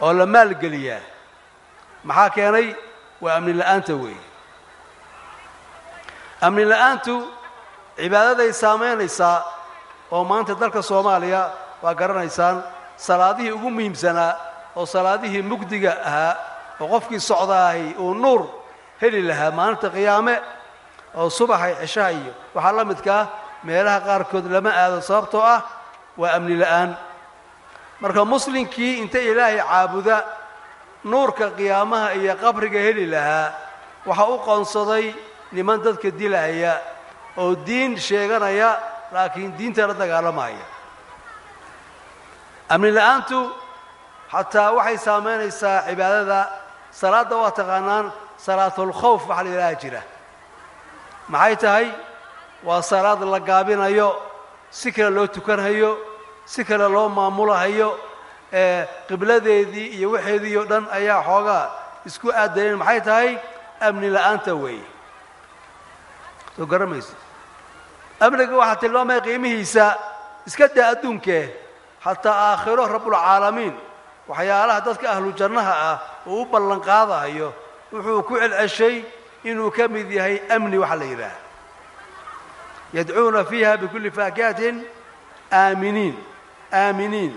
oo la maalgeliyaa. Maxaa keenay? Waa amni la'aanta weeye. Amni la'aantu cibaadaday saamaynaysaa oo maanta dalka soomaaliya waa garanaysaan salaadihii ugu muhiimsanaa oo salaadihii mugdiga ahaa oo qofkii socdaahay uu nuur heli lahaa maalinta qiyaame oo subaxa iyo cishaha iyo waxaa la midkaa meelaha qaarkood lama aado sababtoo ah waa amni la'aan. Marka muslimkii inta ilaahay caabuda nuurka qiyaamaha iyo qabriga heli lahaa waxaa u qoonsaday niman dadka dilaya oo diin sheeganaya laakiin diinta la dagaalamaya amni la'aantu xataa waxay saamaynaysaa cibaadada. Salaadda waa taqaanaan salaatulkhawf waxaa la yidhaha jira. Maxay tahay? Waa salaad la gaabinayo si kale loo tukanhayo si kale loo maamulahayo ee qibladeedii iyo waxeedii oo dhan ayaa xoogaa isku aadaleen maxay tahay? Amni la'aanta weeye. Soo garamaysa amniga waxaa tilmaamaya qiimihiisa iska daa adduunkee xataa aakhiro rabbulcaalamiin waxyaalaha dadka ahlu jannaha ah uu u ballan qaadahayo wuxuu ku celceshay inuu ka mid yahay amni waxa la yidhaaha yadcuuna fiiha bikulli faakihatin aaminiin aaminiin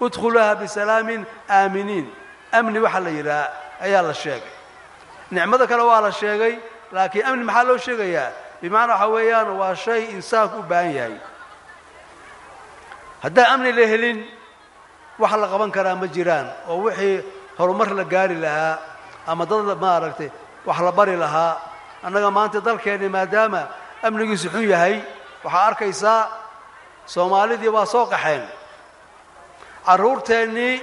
udkhuluuha bisalaamin aaminiin amni waxa la yidhaha ayaa la sheegay nicmada kale waa la sheegay laakiin amni maxaa loo sheegayaa bimacnaa waxa weeyaan waa shay insaanku u baahan yahay haddaan amni la helin wax la qaban karaa ma jiraan. Oo wixii horumar la gaari lahaa ama dad maaragtay wax la bari lahaa. Annaga maanta dalkeenni maadaama amnigiisu xun yahay waxaa arkaysaa soomaalidii waa soo qaxeen. Carruurteennii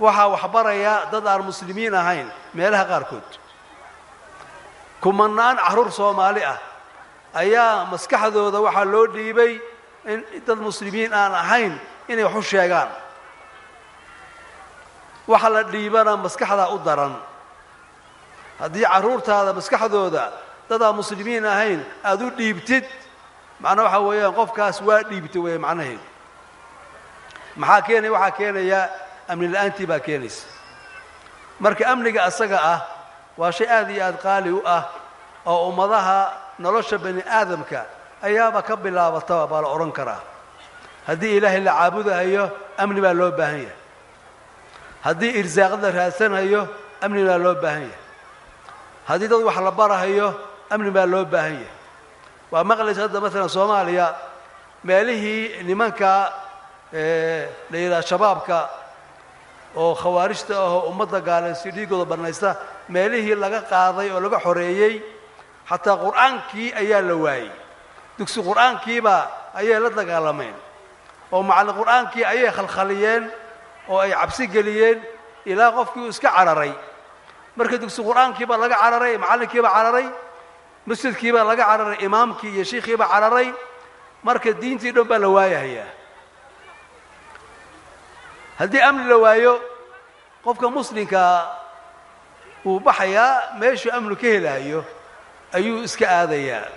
waxaa waxbaraya dad aan muslimiin ahayn meelaha qaarkood. Kumanaan carruur soomaali ah ayaa maskaxdooda waxaa loo dhiibay in dad muslimiin aan ahayn inay wax u sheegaan. Waxa la dhiibana maskaxdaa u daran. Haddii carruurtaada maskaxdooda dad aan muslimiin ahayn aada u dhiibtid macnaa waxaa weeyaan qofkaas waa dhiibta weeye macnaheedu. Maxaa keenaya waxaa keenaya amni la'aantii baa keenaysa. Marka amniga asaga ah waa shay aad iyo aad qaali u ah oo ummadaha nolosha bani aadamka ayaaba ka bilaabataba baa la odhan karaa. Haddii ilaahay la caabudahayo amni baa loo baahan yahay. Haddii irsaaqad la raadsanayo amni baa loo baahan yahay. Haddii dad wax la barahayo amni baa loo baahan yahay. Waa maqlaysa hadda maalan soomaaliya meelihii nimanka la yidhaha shabaabka oo khawaarijta ahoo ummadda gaalaysi dhiiggooda bannaysta meelihii laga qaaday oo laga xoreeyey xataa qur'aankii ayaa la waayey dugsi qur'aankiiba ayay la dagaalameen. oo macallin qur'aankii ayay khalkhaliyeen oo ay cabsi geliyeen ilaa qofkii uu iska cararay. Marka dugsi qur'aankiibaa laga cararay macallinkiibaa cararay masjidkiibaa laga cararay imaamkii iyo shiikhiibaa cararay marka diintii dhan baa la waayahayaa. Haddii amni la waayo qofka muslimkaa wuu baxayaa meeshuu amni ka helaayo ayuu iska aadayaa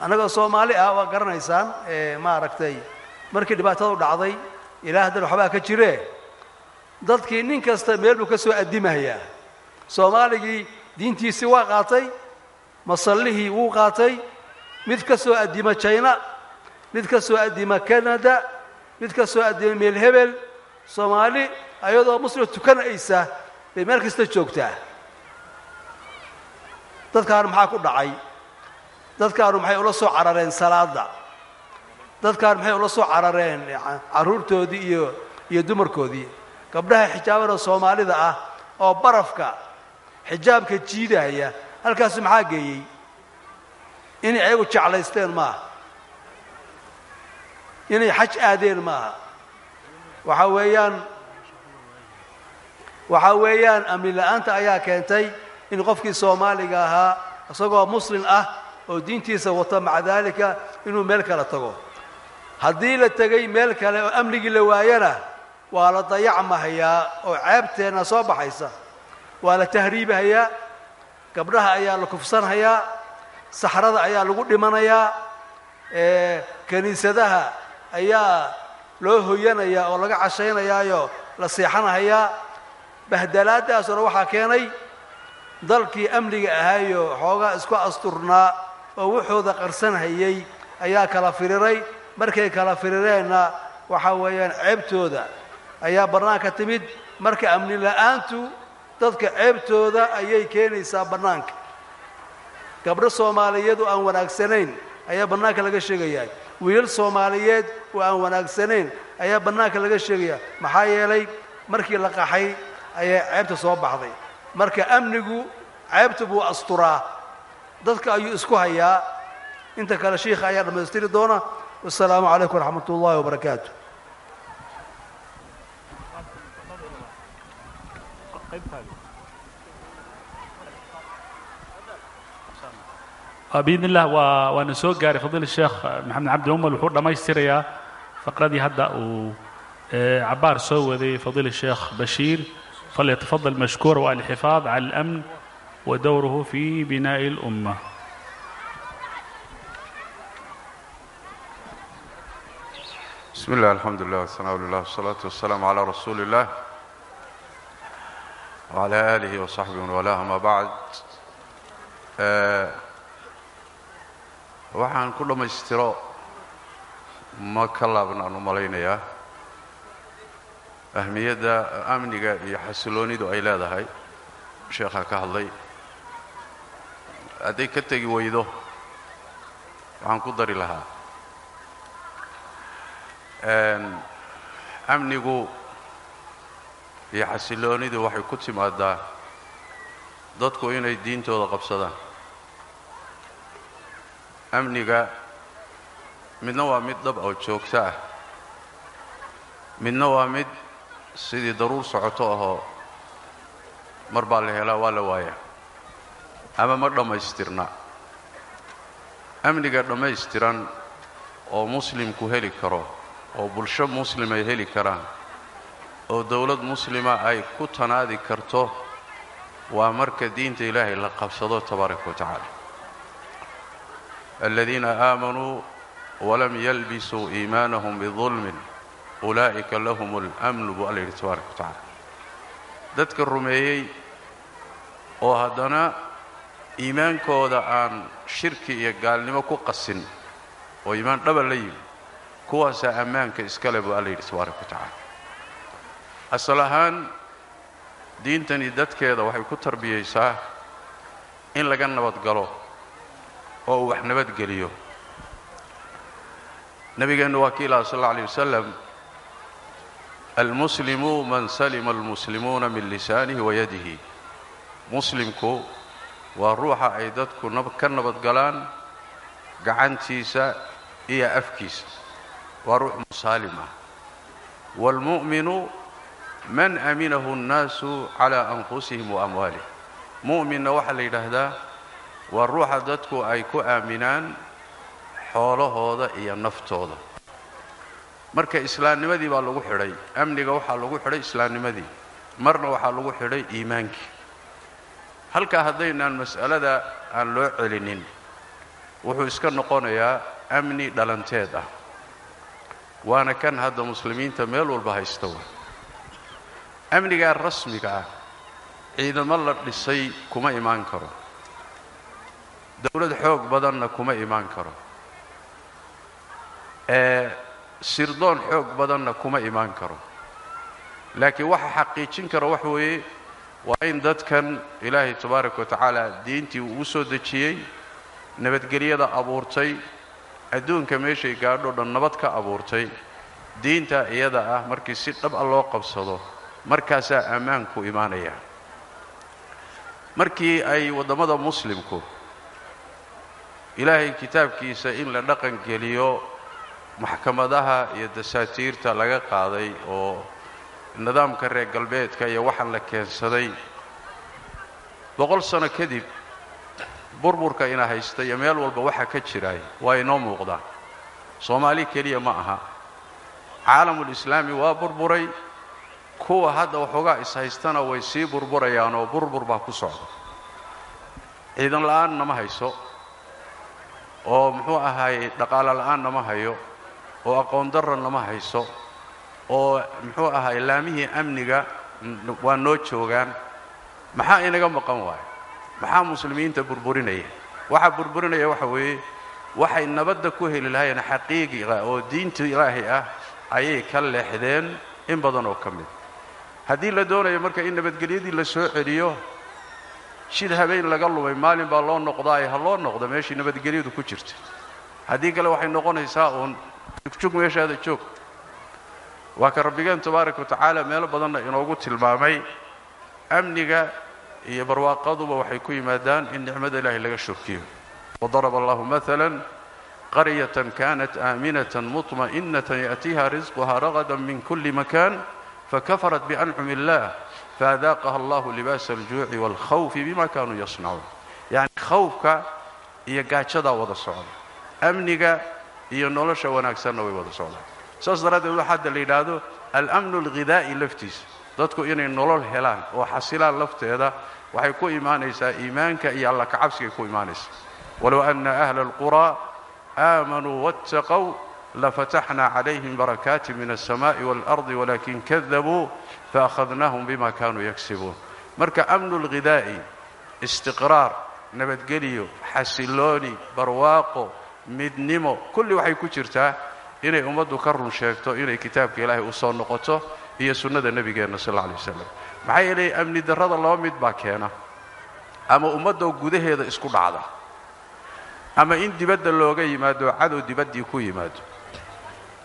annagoo soomaali ah waa garanaysaan maaragtay markii dhibaatadu dhacday ilaa haddana waxbaa ka jiree dadkii nin kasta meel buu ka soo addimahayaa soomaaligii diintiisii waa qaatay masallihii wuu qaatay mid ka soo addima jina mid ka soo addima canada mid ka soo addima meel hebel. Soomaali ayadoo muslim tukanaysa bay meel kasta joogtaa. Dadkaan maxaa ku dhacay dadkaanu maxay ula soo carareen salaadda. Dadkaan maxay ula soo carareen carruurtoodii iyo iyo dumarkoodii. Gabdhaha xijaabada soomaalida ah oo barafka xijaabka jiidaya halkaasu maxaa geeyey? Inay ayagu jeclaysteen maaha. Inay xaj aadeen maaha. Waxaa weeyaan waxaa weeyaan amni la'aanta ayaa keentay in qofkii soomaaliga ahaa isagoo muslim ah oo diintiisa wato maca daalika inuu meel kale tago. Haddii la tegay meel kale oo amnigii la waayana waa la dayacmahayaa oo ceebteenna soo baxaysa. Waa la tahriibahayaa gabdhaha ayaa la kufsanhayaa saxrada ayaa lagu dhimanayaa kiniisadaha ayaa loo hoyanayaa oo laga cashaynayaayo la seexanahayaa. Bahdalaadaasuna waxaa keenay dalkii amniga ahaayo xoogaa isku asturnaa oo wuxooda qarsanhayay ayaa kala firiray. Markay kala firireenna waxaa weeyaan ceebtooda ayaa bannaanka timid. Marka amni la'aantu dadka ceebtooda ayay keenaysaa bannaanka gabdho soomaaliyeed oo aan wanaagsanayn ayaa bannaanka laga sheegayaa wiilal soomaaliyeed oo aan wanaagsanayn ayaa bannaanka laga sheegayaa maxaa yeelay markii la qaxay ayaa ceebta soo baxday. Marka amnigu ceebta buu asturaa dadka ayuu isku hayaa. Inta kale shiikha ayaa dhammaystiri doona. Wasalaamu calaykum waraxmat ullahi wabarakaatu biidn illah wa waana soo gaaray fadiil sheekh maxamed cabdi umal wuxuu dhammaystirayaa faqradii hadda uu cabaar soo waday fadiil sheekh bashiir. Falyatafadal mashkuura walxifaad cala اlamn ودوره في بناء الأمة بسم الله الحمد لله والثناء لله والصلاة والسلام على رسول الله وعلى آله وصحبه ومن والاه أما بعد waxaan ku dhammaystiro ma ka laabnaan u malaynayaa ahmiyadda amniga iyo xasiloonidu ay leedahay sheekhaa ka hadlay hadday ka tegi weydo waxaan ku dari lahaa. Amnigu iyo xasiloonidu waxay ku timaadaa dadku inay diintooda qabsadaan. Amniga midna waa mid dhab oo joogto ah. Midna waa mid sidii daruur socoto ahoo mar baa la helaa waa la waayaa ama ma dhammaystirna? Amniga dhammaystiran oo muslimku heli karo oo bulsho muslim ay heli karaan oo dowlad muslima ay ku tanaadi karto waa marka diinta ilaahay la qabsado tabaaraka wa tacaala. Aladiina aamanuu walam yalbisuu iimaanahum bidulmin ulaa'ika lahum اlmnu buu alla yidhi tabaaraka wa tacaala. Dadka rumeeyey oo haddana iimaankooda aan shirki iyo gaalnimo ku qasin oo iimaan dhaba la yimi kuwaasaa ammaanka iskale buu alla yidhi tabaaraka wa tacaala. Asal ahaan diintani dadkeeda waxay ku tarbiyaysaa in laga nabadgalo oo uu wax nabadgeliyo nebigeennu waa ki ilaha sal alla alay wasalam almuslimu man salima almuslimuuna min lisaanihi wa yadihi. Muslimku waa ruuxa ay dadku ka nabadgalaan gacantiisa iyo afkiisa. Waa ruux musaalim ah. Waalmu'minu man aminahu اnnaasu calaa anfusihim wa amwaalih. Mu'minna waxaa la yidhaahdaa waa ruuxa dadku ay ku aaminaan xoolahooda iyo naftooda. Marka islaamnimadii baa lagu xidhay amniga waxaa lagu xidhay islaamnimadii. Marna waxaa lagu xidhay iimaankii halkaa haddaynaan mas'alada aan loo celinin. Wuxuu iska noqonayaa amni dhalanteed ah. Waana kan hadda muslimiinta meel walba haysta wa amnigaa rasmiga ah ciidamo la dhisay kuma imaan karo. Dowlad xoog badanna kuma imaan karo. Sirdoon xoog badanna kuma imaan karo. Laakiin waxa xaqiijin kara wax weeye waa in dadkan ilaahay tabaaraka wa tacaala diintii uu u soo dejiyey nabadgelyada abuurtay adduunka meeshay gaadho dhan nabad ka abuurtay. Diinta iyada ah markii si dhab a loo qabsado markaasaa ammaanku imaanaya. Markii ay waddamada muslimku ilaahay kitaabkiisa in la dhaqan geliyo maxkamadaha iyo dasaatiirta laga qaaday oo nidaamka reer galbeedka iyo waxaan la keensaday boqol sano kadib burburka ina haysta iyo meel walba waxa ka jiraay waa inoo muuqdaa soomaali keliya ma aha. Caalamulislaami waa burburay. Kuwa hadda waxoogaa is-haystana way sii burburayaan oo burbur baa ku socda. Ciidan la'aan nama hayso oo muxuu ahaayey dhaqaalo nama hayo oo aqoon darra nama hayso oo muxuu ahaay laamihii amniga waa noo joogaan. Maxaa inaga maqan waayo? Maxaa muslimiinta burburinaya? Waxaa burburinaya waxa weeye waxay nabadda ku heli lahaayeen xaqiiqiga oo diinta ilaahay ah ayay ka leexdeen in badan oo ka mid. Haddii la doonayo marka in nabadgelyadii la soo celiyo shid habeen laga lumay maalin baa loo noqdaaye ha loo noqdo meeshii nabadgelyadu ku jirta haddii kale waxay noqonaysaa uun jugjug meeshaada joog waa ka rabbigeen tabaaraka wa tacaala meelo badanna inoogu tilmaamay amniga iyo barwaaqaduba waxay ku yimaadaan in nicmada ilaahay laga shurkiyo wadaraba allahu maala qaryatan kanat aaminatan muطma'inatan ya'tiiha risquha ragadan min kuli makan fakafarat biancumi illah faadaaqaha allahu libaasa aljuuci waalkhawfi bima kanuu yasnacuun. Yacni khawfka iyo gaajadaa wada socda amniga iyo nolosha wanaagsanna way wada socdaan saas daraaddeed waxa hadda la yidhaahdo alamnu alghidaa'i laftiisa dadku inay nolol helaan oo xasilaan lafteeda waxay ku imaanaysaa iimaanka iyo alla kacabsigay ku imaanaysaa. Walow ana ahla alquraa aamanuu waataqow lafataxna calayhim barakaati min alsama'i waalardi walakin kadabuu faakhadnaahum bima kanuu yagsibuun marka amnu lghidaa'i istiqraar nabadgeliyo xasilooni barwaaqo midnimo kulli waxay ku jirtaa inay ummaddu ka run sheegto inay kitaabka ilaahay u soo noqoto iyo sunnada nebigeenna sal alla alay wasalam maxaa yeelay amni darrada laba mid baa keena. Ama ummadoo gudaheeda isku dhacda. Ama in dibadda looga yimaado cadow dibaddii ku yimaado.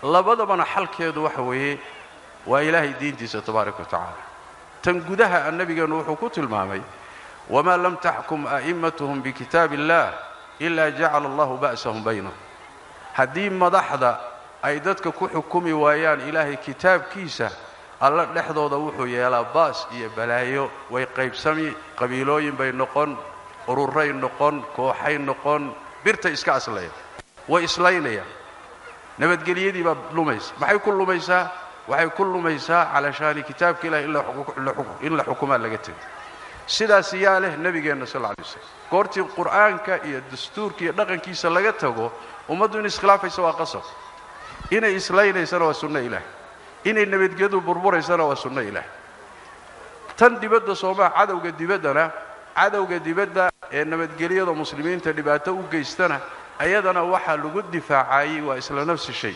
Labadabana xalkeedu waxa weeye waa ilaahay diintiisa tabaaraka wa tacaala. Tan gudaha nebigeennu wuxuu ku tilmaamay wamaa lam taxkum a'immatuhum bikitaab illah ilaa jacala allahu ba'sahum baynahum haddii madaxda ay dadka ku xukumi waayaan ilaahay kitaabkiisa alla dhexdooda wuxuu yeelaa baas iyo balaayo. Way qaybsami qabiilooyin bay noqon ururay noqon kooxay noqon birtay iska aslaya way islaynayaan nabadgelyadii baa lumaysa. Maxay ku lumaysaa? Waxay ku lumaysaa calashaani kitaabka ilahi in la xukumaa laga tegay sidaas yaa leh nebigeenna sal lla alay waslam goortii qur'aanka iyo dastuurka iyo dhaqankiisa laga tago ummaddu in iskhilaafaysa waa qasab inay islaynaysana waa sunno ilaah. Inay nabadgelyadu burburaysana waa sunno ilaah. Tan dibadda soomaa cadowga dibaddana cadowga dibadda ee nabadgelyada muslimiinta dhibaato u geystana ayadana waxaa lagu difaacayey waa isla nafsi shay.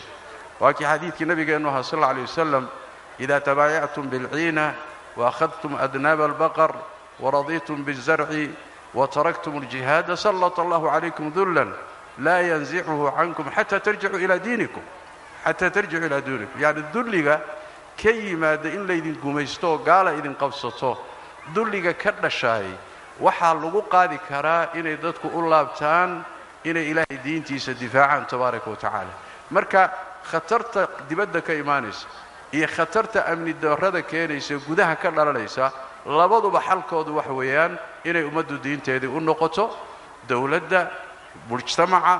Waa kii xadiidkii nabigeennu ahaa sal alla alay wasalam idaa tabaayactum bilciina waakhadtum adnaaba albaqar waraditum biاlzarci wataraktum اljihaada sallata allahu calaykum dullan laa yanzicuhu cankum xata tarjicuu ilaa diinikum xataa tarjicuu ilaa diinikum yacni dulliga ka yimaada in laydin gumaysto oo gaala idin qabsato dulliga ka dhashaay waxaa lagu qaadi karaa inay dadku u laabtaan inay ilaahay diintiisa difaacaan tabaaraka wa tacaala marka khatarta dibadda ka imaanaysa iyo khatarta amni darrada keenaysa gudaha ka dhalanaysa labaduba xalkoodu waxa weeyaan inay ummaddu diinteedii u noqoto dowladda mujtamaca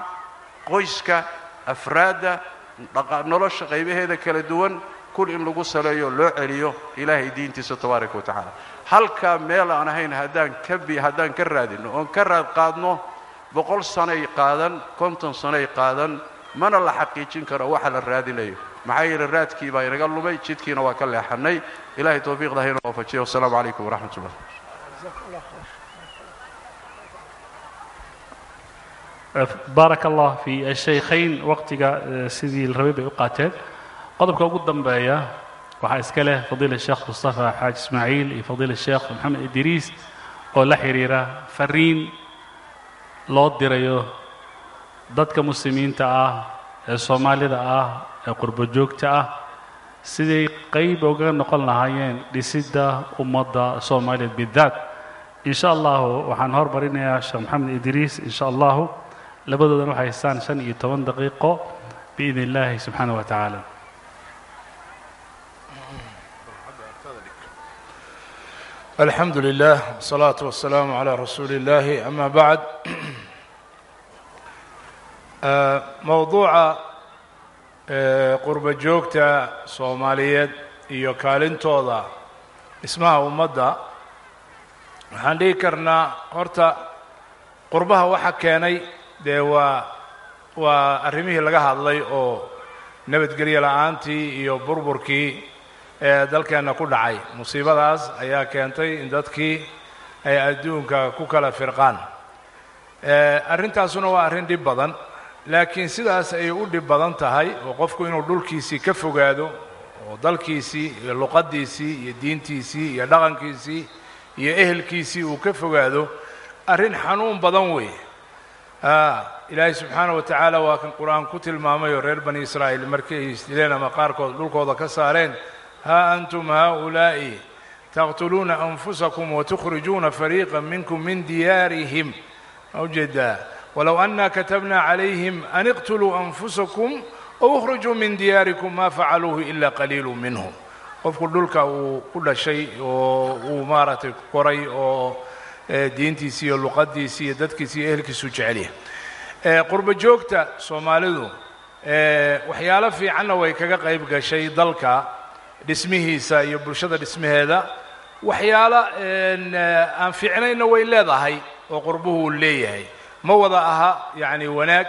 qoyska afraadda nolosha qaybaheeda kala duwan kul in lagu saleeyo loo celiyo ilaahay diintiisa tabaaraka wa tacaala. Halkaa meel aan ahayn haddaan ka bi haddaan ka raadinno oon ka raad qaadno boqol sanay qaadan konton sanay qaadan mana la xaqiijin karo waxa la raadinayo maxaa yeele raadkii baa inaga lumay jidkiina waa ka leexannay. Ilahay towfiiqda hayna waafajiyo wasalaamu calaykum waraxmat ullah baaraka allah fi ashaykhayn waqtiga sidii la rabay bay u qaateen. Qodobka ugu dambeeya waxaa iska leh fadiila sheekh mustafa xaaji ismaaciil iyo fadiila sheekh maxamed idriis oo la xidhiira fariin loo dirayo dadka muslimiinta ah ee soomaalida ah ee qurbo joogta ah siday qayb uga noqon lahaayeen dhisidda ummadda soomaaliyeed bidaat in sha allahu waxaan hormarinayaa sheekh maxamed idriis in sha allahu labadoodan waxay haystaan shan iyo toban daqiiqo biidn illaahi subxaanah wa tacaala. Alxamdu lilah wsalaatu wasalaamu calaa rasuuli illahi ama bacd mowduuca qurbo joogta soomaaliyeed iyo kaalintooda dhismaha ummadda waxaan dhihi karnaa horta qurbaha waxa keenay dee waa waa arrimihii laga hadlay oo nabadgelyo la'aantii iyo burburkii ee dalkeenna ku dhacay. Musiibadaas ayaa keentay in dadkii ay adduunka ku kala firqaan. Arrintaasuna waa arrin dhib badan laakiin sidaas ay u dhib badan tahay oo qofku inuu dhulkiisii ka fogaado oo dalkiisii iyo luqaddiisii iyo diintiisii iyo dhaqankiisii iyo ehelkiisii uu ka fogaado arrin xanuun badan weeye ilaahay subxaana wa tacaala waa kan qur'aan ku tilmaamayoo reer bani israa'iil markii ay isdileen ama qaarkood dhulkooda ka saareen. Haa antum haaulaa'i taqtuluuna anfusakum watukhrijuuna fariiqa minkum min diyaarihim. Ma u jeedaa walow anna katabna calayhim an iqtuluu anfusakum ow ukhrijuu min diyaarikum ma facaluuhu ila qaliilu minhum. Qofku dhulka uu ku dhashay oo uu maaragtay koray oo diintiisi iyo luqadiisi iyo dadkiisi iyo ehelkiisu jecel yahay qurbo joogta soomaalidu waxyaalo fiicanna way kaga qayb gashay dalka dhismihiisa iyo bulshada dhismaheeda. Waxyaalo aan fiicnayna way leedahay oo qurbuhu uu leeyahay. Ma wada aha yacni wanaag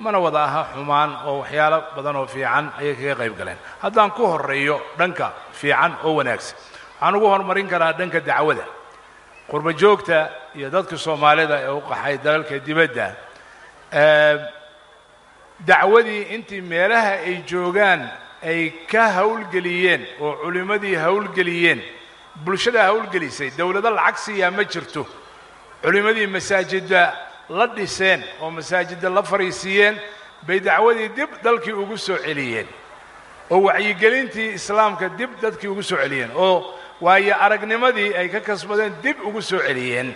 mana wada aha xumaan oo waxyaalo badan oo fiican ayay kaga qayb galeen. Haddaan ku horeeyo dhanka fiican oo wanaagsan waxaan ugu horumarin karaa dhanka dacwada qurbo joogta iyo dadka soomaalida ee u qaxay dalalka dibadda dacwadii intii meelaha ay joogaan ay ka howlgeliyeen oo culimmadii howlgeliyeen bulshada howlgelisay dowlado lacag siiyaa ma jirto. Culimmadii masaajidda la dhiseen oo masaajidda la fariisiiyeen bay dacwadii dib dalkii ugu soo celiyeen. Oo wacyigelintii islaamka dib dadkii ugu soo celiyeen. Oo waayo aragnimadii ay ka kasbadeen dib ugu soo celiyeen.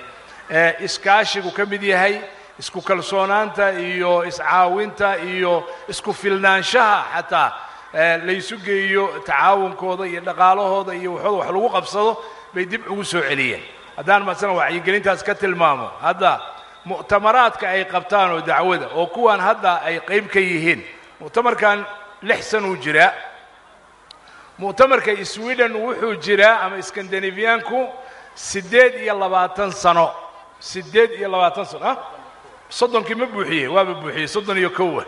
Iskaashigu ka mid yahay isku kalsoonaanta iyo iscaawinta iyo isku filnaanshaha xataa laysu geeyo tacaawunkooda iyo dhaqaalahooda iyo waxooda wax lagu qabsado bay dib ugu soo celiyeen. Haddaan masalan wacyigelintaas ka tilmaamo hadda mu'tamaraadka ay qabtaan oo dacwada oo kuwan hadda ay qayb ka yihiin mu'tamarkan lix sanuu jiraa mu'tamarka sweden wuxuu jiraa ama skandinafiyaanku siddeed iyo labaatan sano. Siddeed iyo labaatan sano ah? Soddonkii ma buuxiyey waaba buuxiyey soddon iyo kowa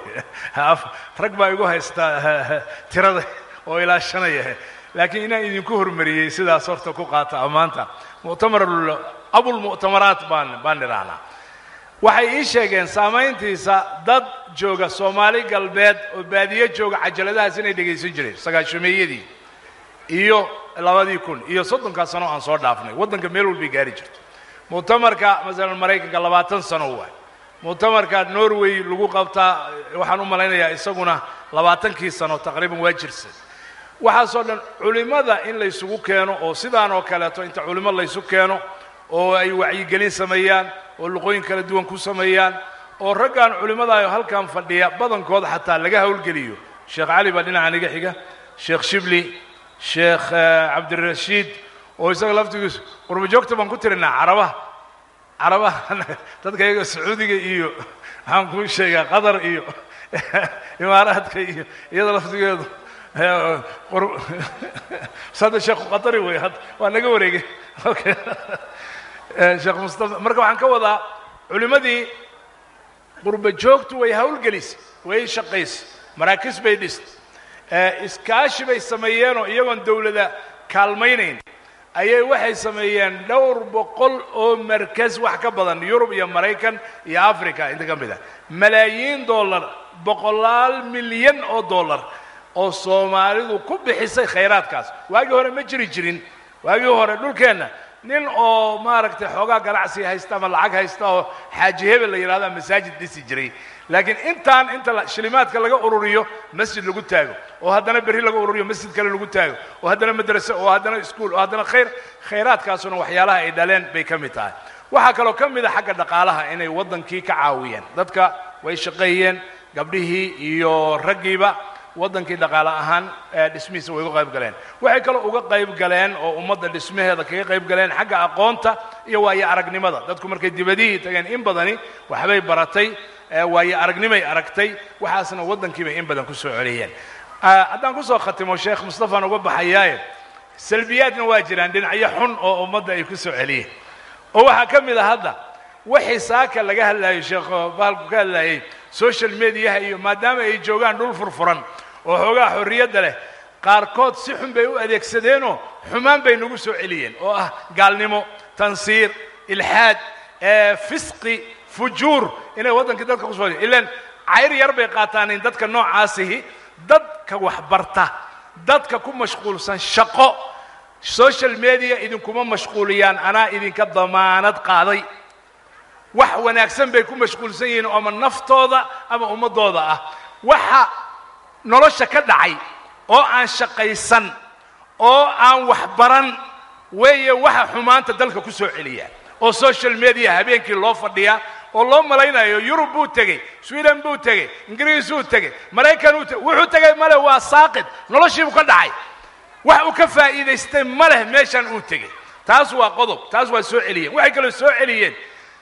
rag baa igu haystaa tirada oo ilaashanaya. Laakiin inaan idinku hormariyey sidaas horta ku qaata ammaanta. Mu'tamar abulmu'tamaraat baan baan idhaahnaa waxay ii sheegeen saamayntiisa dad jooga soomaali galbeed oo baadiyo jooga cajaladahaas inay dhegaysan jireen sagaashameeyadii iyo labadii kun iyo soddonkaa sano aan soo dhaafnay. Waddanka meel walbay gaari jirto. Mu'tamarka masalan maraykanka labaatan sano waay. Mu'tamarka norway lagu qabtaa waxaan u malaynayaa isaguna labaatankii sano taqriiban waa jirsan waxaasoo dhan culimmada in laysugu keeno oo sidaan oo kaleeto inta culimo laysu keeno oo ay wacyigelin sameeyaan oo luqooyin kala duwan ku sameeyaan oo raggan culimmadayo halkan fadhiya badankooda xataa laga howlgeliyo sheekh cali baa dhinacan iga xiga. Sheekh shibli sheekh cabdirashiid oo isaga laftigiisu qurbo joogta baan ku tirinaa carabaha carabaha dadka iyaga sacuudiga iyo waxaan kuu sheegaa qatar iyo imaaraadka iyo iyada laftigeedu. Sada sheekhu qatari wey hadda waa naga wareegay. Okay. Sheekh mustafa marka waxaan ka wadaa culimmadii qurbo joogtu way howlgelisay way shaqaysay maraakiis bay dhistay iskaashi bay sameeyeenoo iyagoon dowladda kaalmaynayn. Ayay waxay sameeyeen dhowr boqol oo markas wax ka badan yurub iyo maraykan iyo africa inta ka mid ah. Malaayiin dollar boqolaal milyan oo dollar oo soomaalidu ku bixisay khayraadkaas. Waagii hore ma jiri jirin waagii hore dhulkeenna nin oo maaragtay xoogaa ganacsi haysta ama lacag haysta oo xaaji hebel la yidhahdaa masaajid dhisi jiray laakiin intaan inta shilimaadka laga ururiyo masjid lagu taago. Oo haddana berri laga ururiyo masjid kale lagu taago. Oo haddana madrase oo haddana iskuol oo haddana khayr. Khayraadkaasuna waxyaalaha ay dhaleen bay ka mid tahay. Waxaa kaloo ka mid a xagga dhaqaalaha inay waddankii ka caawiyeen. Dadka way shaqeeyeen gabdhihii iyo raggiiba waddankii dhaqaale ahaan dhismihiisa way uga qayb galeen. Waxay kaloo uga qayb galeen oo ummadda dhismaheeda kaga qayb galeen xagga aqoonta iyo waayo aragnimada dadku markay dibadihii tageen in badani waxbay baratay waayo aragnimay aragtay waxaasna waddankiibay in badan ku soo celiyeen. Haddaan ku soo khatimo sheekh mustafaan uga baxayaaye salbiyaadna waa jiraan dhinacyo xun oo ummadda ay ku soo celiyeen. Oo waxaa ka mid a hadda wixii saaka laga hadlayo sheekh bahalku ka hadlayay social mediaha iyo maadaama ay joogaan dhul furfuran oo xoogaa xorriyadda leh qaarkood si xun bay u adeegsadeenoo xumaan bay nagu soo celiyeen. Oo ah gaalnimo tansiir ilxaad fisqi fujuur inay waddankii dadka ku soo ilaan cayr yar bay qaataanin dadka noocaasihi dadka wax barta dadka ku mashquulsan shaqo. Social media idinkuma mashquuliyaan anaa idinka damaanad qaaday. Wax wanaagsan bay ku mashquulsan yihiin ama naftooda ama ummaddooda ah. Waxa nolosha ka dhacay oo aan shaqaysan oo aan wax baran weeye waxa xumaanta dalka ku soo celiya oo social media habeenkii loo fadhiyaa oo loo malaynayo yurub buu tegey sweden buu tegey ingiriisuu tegey maraykan uu tegey wuxuu tegey male waa saaqid noloshiibuu ka dhacay wax uu ka faa'iidaystay ma leh meeshan uu tegey. Taas waa qodob taas waa soo celiyeen waxay kaloo soo celiyeen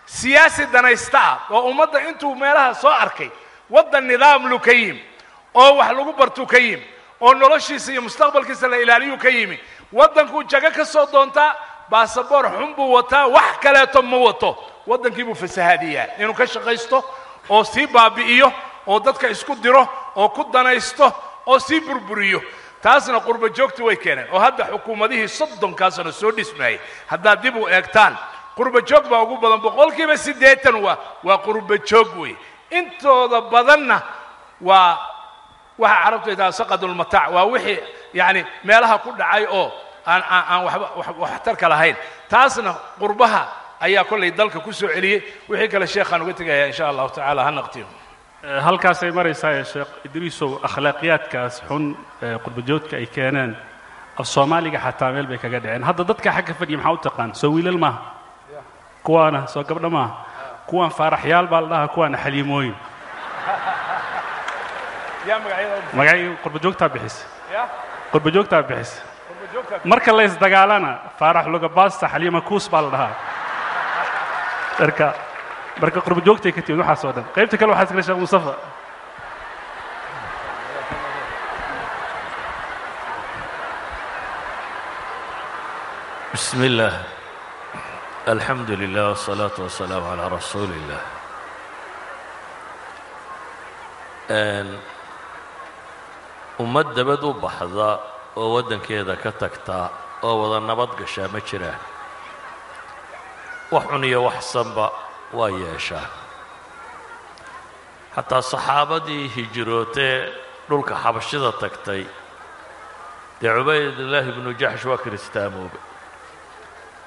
siyaasi danaysta ah oo ummadda intuu meelaha soo arkay waddan nidaam lu ka yimi oo wax lagu bartuu ka yimi oo noloshiisa iyo mustaqbalkiisa la ilaaliyuu ka yimi waddankuu jago ka soo doontaa baasaboor xun buu wataa wax kaleeto ma wato waddankii buu fasahaadiyaa inuu ka shaqaysto oo sii baabi'iyo oo dadka isku diro oo ku danaysto oo sii burburiyo. Taasna qurbo joogtu way keeneen. Oo hadda xukuumadihii soddonkaa sano soo dhismayay. Haddaad dib u eegtaan qurbo joog baa ugu badan boqolkiiba siddeetan waa waa qurbo joog wey intooda badanna waa waxa carabtu ay tahay saqadulmataac waa wixii yacni meelaha ku dhacay oo aan aan aan waxba wax- waxtarka lahayn. Taasna qurbaha ayaa kollay dalka ku soo celiyey. Wixii kale sheekhaan uga tegayaa insha allahu tacaala ha naqtiyo. Eh, halkaasay maraysaa sheekh idriisow akhlaaqiyaadkaas xun ee qurbajoodka ay keeneen. Af soomaaliga xataa meel bay kaga dhaceen. Hadda dadka xagga fadhiya maxaa u taqaan? Soo wiilal maaha? Kuwaana soo gabdho maaha? Kuwaan faaraxyaal baa la dhahaa kuwaana xaliimooyin. Magacii qurbajoogtaa bixisa. Qurbajoogtaa bixisa. Marka la isdagaalana faarax lugabaasta xaliima kuus baa la dhahaa marka marka qurbajoogtay ka timid waxaas oo dhan qaybta kale waxaa iskale sheekh mustafa بسم الله الحمد لله والصلاة والسلام على رسول الله Een, ummad dabad u baxda oo waddankeeda ka tagta oo wada nabad gashaa ma jiraan wax xun iyo wax sanba waa yeeshaa. Xataa saxaabadii hijrootee dhulka xabashida tagtay dee cubaydillaahi ibnu jaxsh waa kiristaamoobay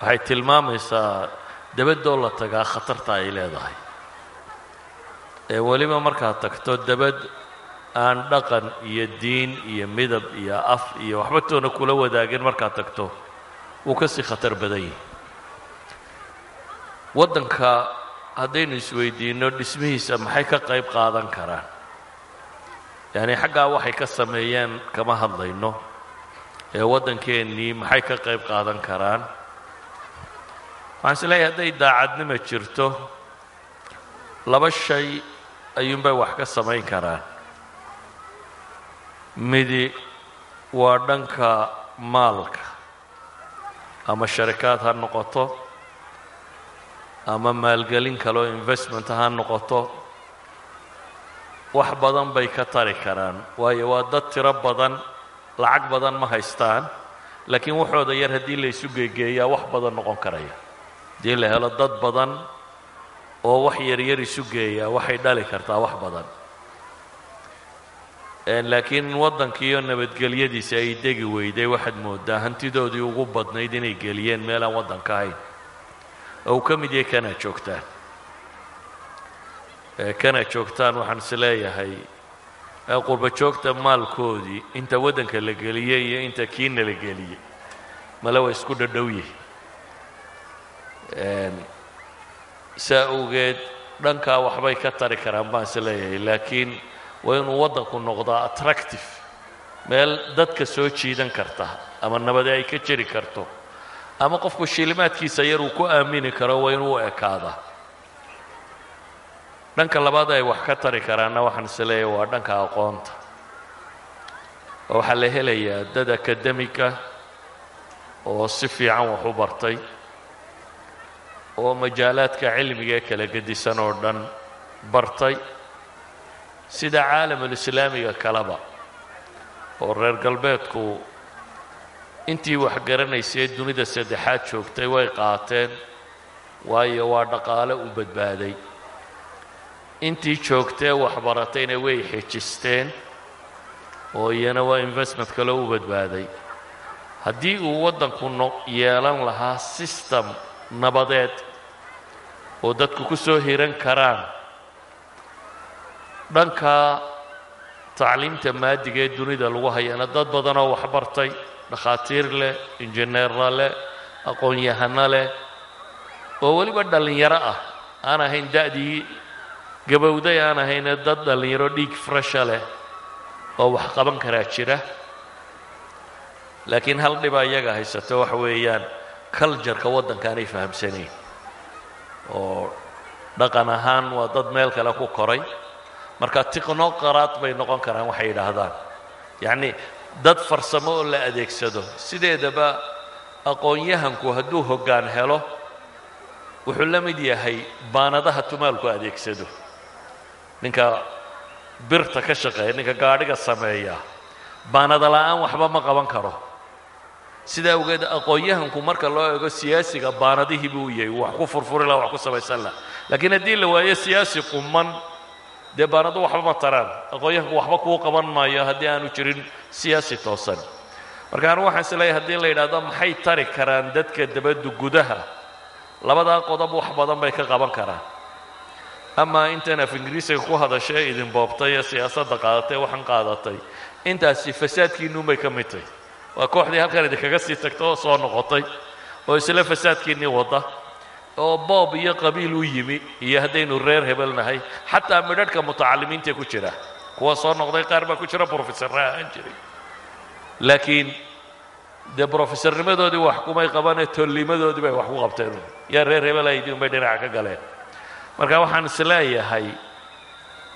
waxay tilmaamaysaa dabadoo la tagaa khatarta ay leedahay. Ee weliba markaad tagto dabad aan dhaqan iyo diin iyo midab iyo af iyo waxba toona kula wadaagin markaad tagto wuu ka sii khatar badan yahi waddanka haddaynu isweydiinno dhismihiisa maxay ka qayb qaadan karaan? Yacni xaggaa waxay ka sameeyeen kama hadlayno. Ee waddankeennii maxay ka qayb qaadan karaan? Waxaan is leeyahay hadday daacadnima jirto laba shay ayuunbay wax ka samayn karaan. Midi waa dhanka maalka ama sharikaad ha noqoto ama maalgelin kaleo investment ha noqoto wax badan bay ka tari karaan. Waayo waa dad tiro badan lacag badan ma haystaan laakiin waxooda yar haddii la isu geegeeyaa wax badan noqon karaya. Haddii la helo dad badan oo wax yaryar isu geeyaa waxay dhali kartaa wax badan. Laakiin waddankiiyo nabadgelyadiisa ay degi weyday waxaad moodaa hantidoodii ugu badnayd inay geliyeen meelaan waddanka ahayn oo uu ka mid yahay kanaad joogtaan kanaad joogtaan waxaan is leeyahay qurba joogta maalkoodii inta waddanka la geliyey iyo inta kiina la geliyey male waa isku dhadhow yihi saa awgeed dhankaa waxbay ka tari karaan baan is leeyahay laakiin waa inuu waddanku noqdaa attractive. Meel dadka soo jiidan karta ama nabade ay ka jeri karto ama qofku shilimaadkiisa yar uu ku aamini karo waa inuu u ekaadaa dhanka labaad ay wax ka tari karaanna waxaan is leeyahay waa dhanka aqoonta. Oo waxaa la helayaa dad akademika oo si fiican wax u bartay oo majaalaadka cilmiga kala gedisan oo dhan bartay sida caalamulislaamiga kaleba oo reer galbeedku intii wax garanaysay dunida saddexaad joogtay way qaateen waayo waa dhaqaale u badbaaday. Intii joogtee waxbaratayna way xejisteen oo iyana waa investment kaloo u badbaaday. Haddii uu waddanku yeelan lahaa system nabadeed oo dadku ku soo hiran karaan dhanka tacliimta maadiga ee dunida lagu hayana dad badanoo waxbartay dhakhaatiir leh injineerna leh aqoon-yahano leh oo weliba dhallinyaro ah. Aan ahayn da'dii gabowday aan ahayne dad dhallinyaro dhiig fresha leh oo wax qaban karaa jira laakiin hal dhibaa iyaga haysato waxa weeyaan culjarka waddanka aanay fahamsanayn oo dhaqan ahaan waa dad meel kale ku koray marka tiqnoqaraad bay noqon karaan waxay yidhaahdaan yacni dad farsamo oo la adeegsado. Sideedaba aqoon-yahanku hadduu hoggaan helo wuxuu la mid yahay baanadaha tumaalku adeegsado. Ninka birta ka shaqeeya ninka gaadhiga sameeya baanada la'aan waxba ma qaban karo. Sidaa awgeed aqoon-yahanku marka loo eego siyaasiga baanadihii buu yahay wax ku furfuri laha wax ku samaysan laha laakiin haddii la waayo siyaasi quman dee baanadu waxba ma taraan. Aqoon-yahanku waxba kuu qaban maayo haddii aanu jirin siyaasi toosan. Marka anu waxaan is leeyahay haddii la yidhahdo maxay tari karaan dadka dabaddu gudaha? Labadaa qodob wax badan bay ka qaban karaan. Amaa intan af ingiriisiga ku hadashay idin boobtay ee siyaasadda qaadatay waxaan qaadatay. Intaasi fasaadkiinuunbay ka mid tahy waa kooxdii halkan idinkaga sii tagta oo soo noqotay oo isla fasaadkiinnii wadda oo boob iyo qabiil u yimi iyo haddaynu reer hebel nahay xataa midharhka mutacalimiinta ku jira. Kuwa soo noqday qaar baa ku jira brofesorra ahaan jiray laakiin dee brofesornimadoodii wax kumay qabanee tollimadoodii bay wax ku qabteen. Yaa reer hebel aydiin bay dhinaca ka galeen. Marka waxaan is leeyahay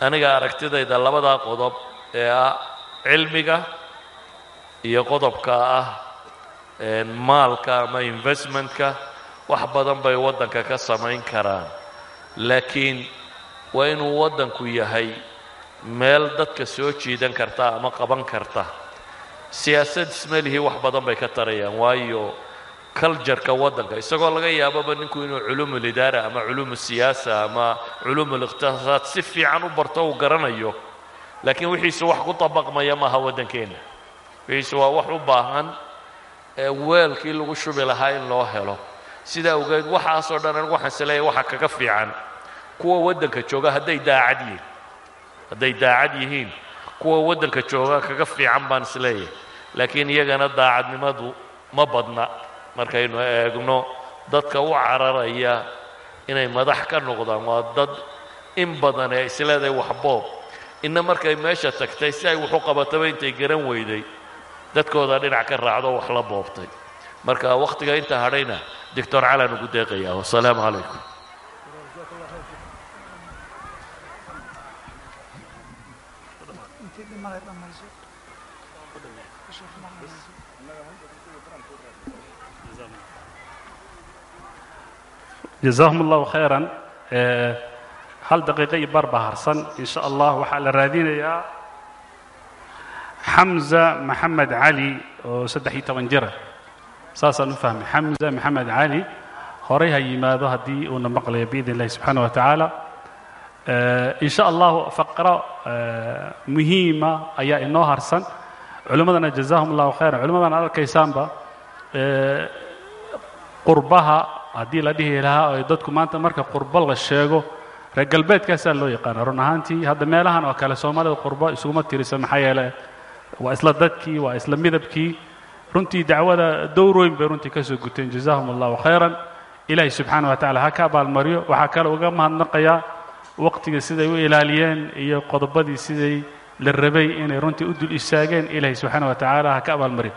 aniga aragtidayda labadaa qodob ee ah cilmiga iyo qodobka ah maalka ama investmentka wax badan bay waddanka ka samayn karaan. Laakiin waa inuu waddanku yahay meel dadka soo jiidan karta ama qaban karta. Siyaasad ismelihii wax badan bay ka tarayaan waayo culjarka waddanka isagoo laga yaababa ninku inuu culuumul idaara ama culuumu siyaasa ama culuumul iqtisaad si fiican u barto uu garanayo. Laakiin wixiisu wax ku dabaqmaya maaha waddankeenna wixiisu waa wax u baahan weelkii lagu shubi lahaa in loo helo sidaa awgeed waxaasoo dhan anigu waxaan is leeyahay waxa kaga fiican. Kuwa waddanka jooga hadday daacad yihiin. Hadday daacad yihiin kuwa waddanka jooga kaga fiican baan is leeyahay laakiin iyagana daacadnimadu ma badna. Markaynu eegno dadka u cararaya inay madax ka noqdaan waa dad in badan ee isleedahay waxboob inna markay meesha tagtay si ay waxu qabataba intay garan weyday. Dadkooda dhinac ka raacdo wax la boobtay marka wakhtiga inta hadhayna doctor calan ugu deeqaya wasalaamu calaykum jazaahum allahu khayran. Hal daqiiqo iyo bar baa harsan. In allah waxaa la raadinayaa xamza maxamed cali oo saddex iyo toban jira saasaan u fahmay. Xamza maxamed cali horay ha yimaado haddii uuna maqlayo biidn illahi subxaana wa tacaala. In sha allahu faqro muhiima ayaa inoo harsan. Culimmadana jazaahum allahu khayran. Culimmadan ad arkaysaanba qurbaha haddii la dhihi lahaa oo dadku maanta marka qurbo la sheego reer galbeedkaasaa loo yaqaana run ahaantii hadda meelahan oo kale soomaalida qurbo isuguma tirisa maxaa yeele waa isla dadkii waa isla midabkii runtii dacwada dowr weyn bay runtii ka soo guteen jazaahum allahu khayran. Ilaahay subxaana wa tacala ha ka abaalmaryo waxaa kale uga mahadnaqayaa waqtiga siday u ilaaliyeen iyo qodobadii siday la rabay inay runtii u dul istaageen. Ilaahay subxaana wa tacaala ha ka abaalmaryo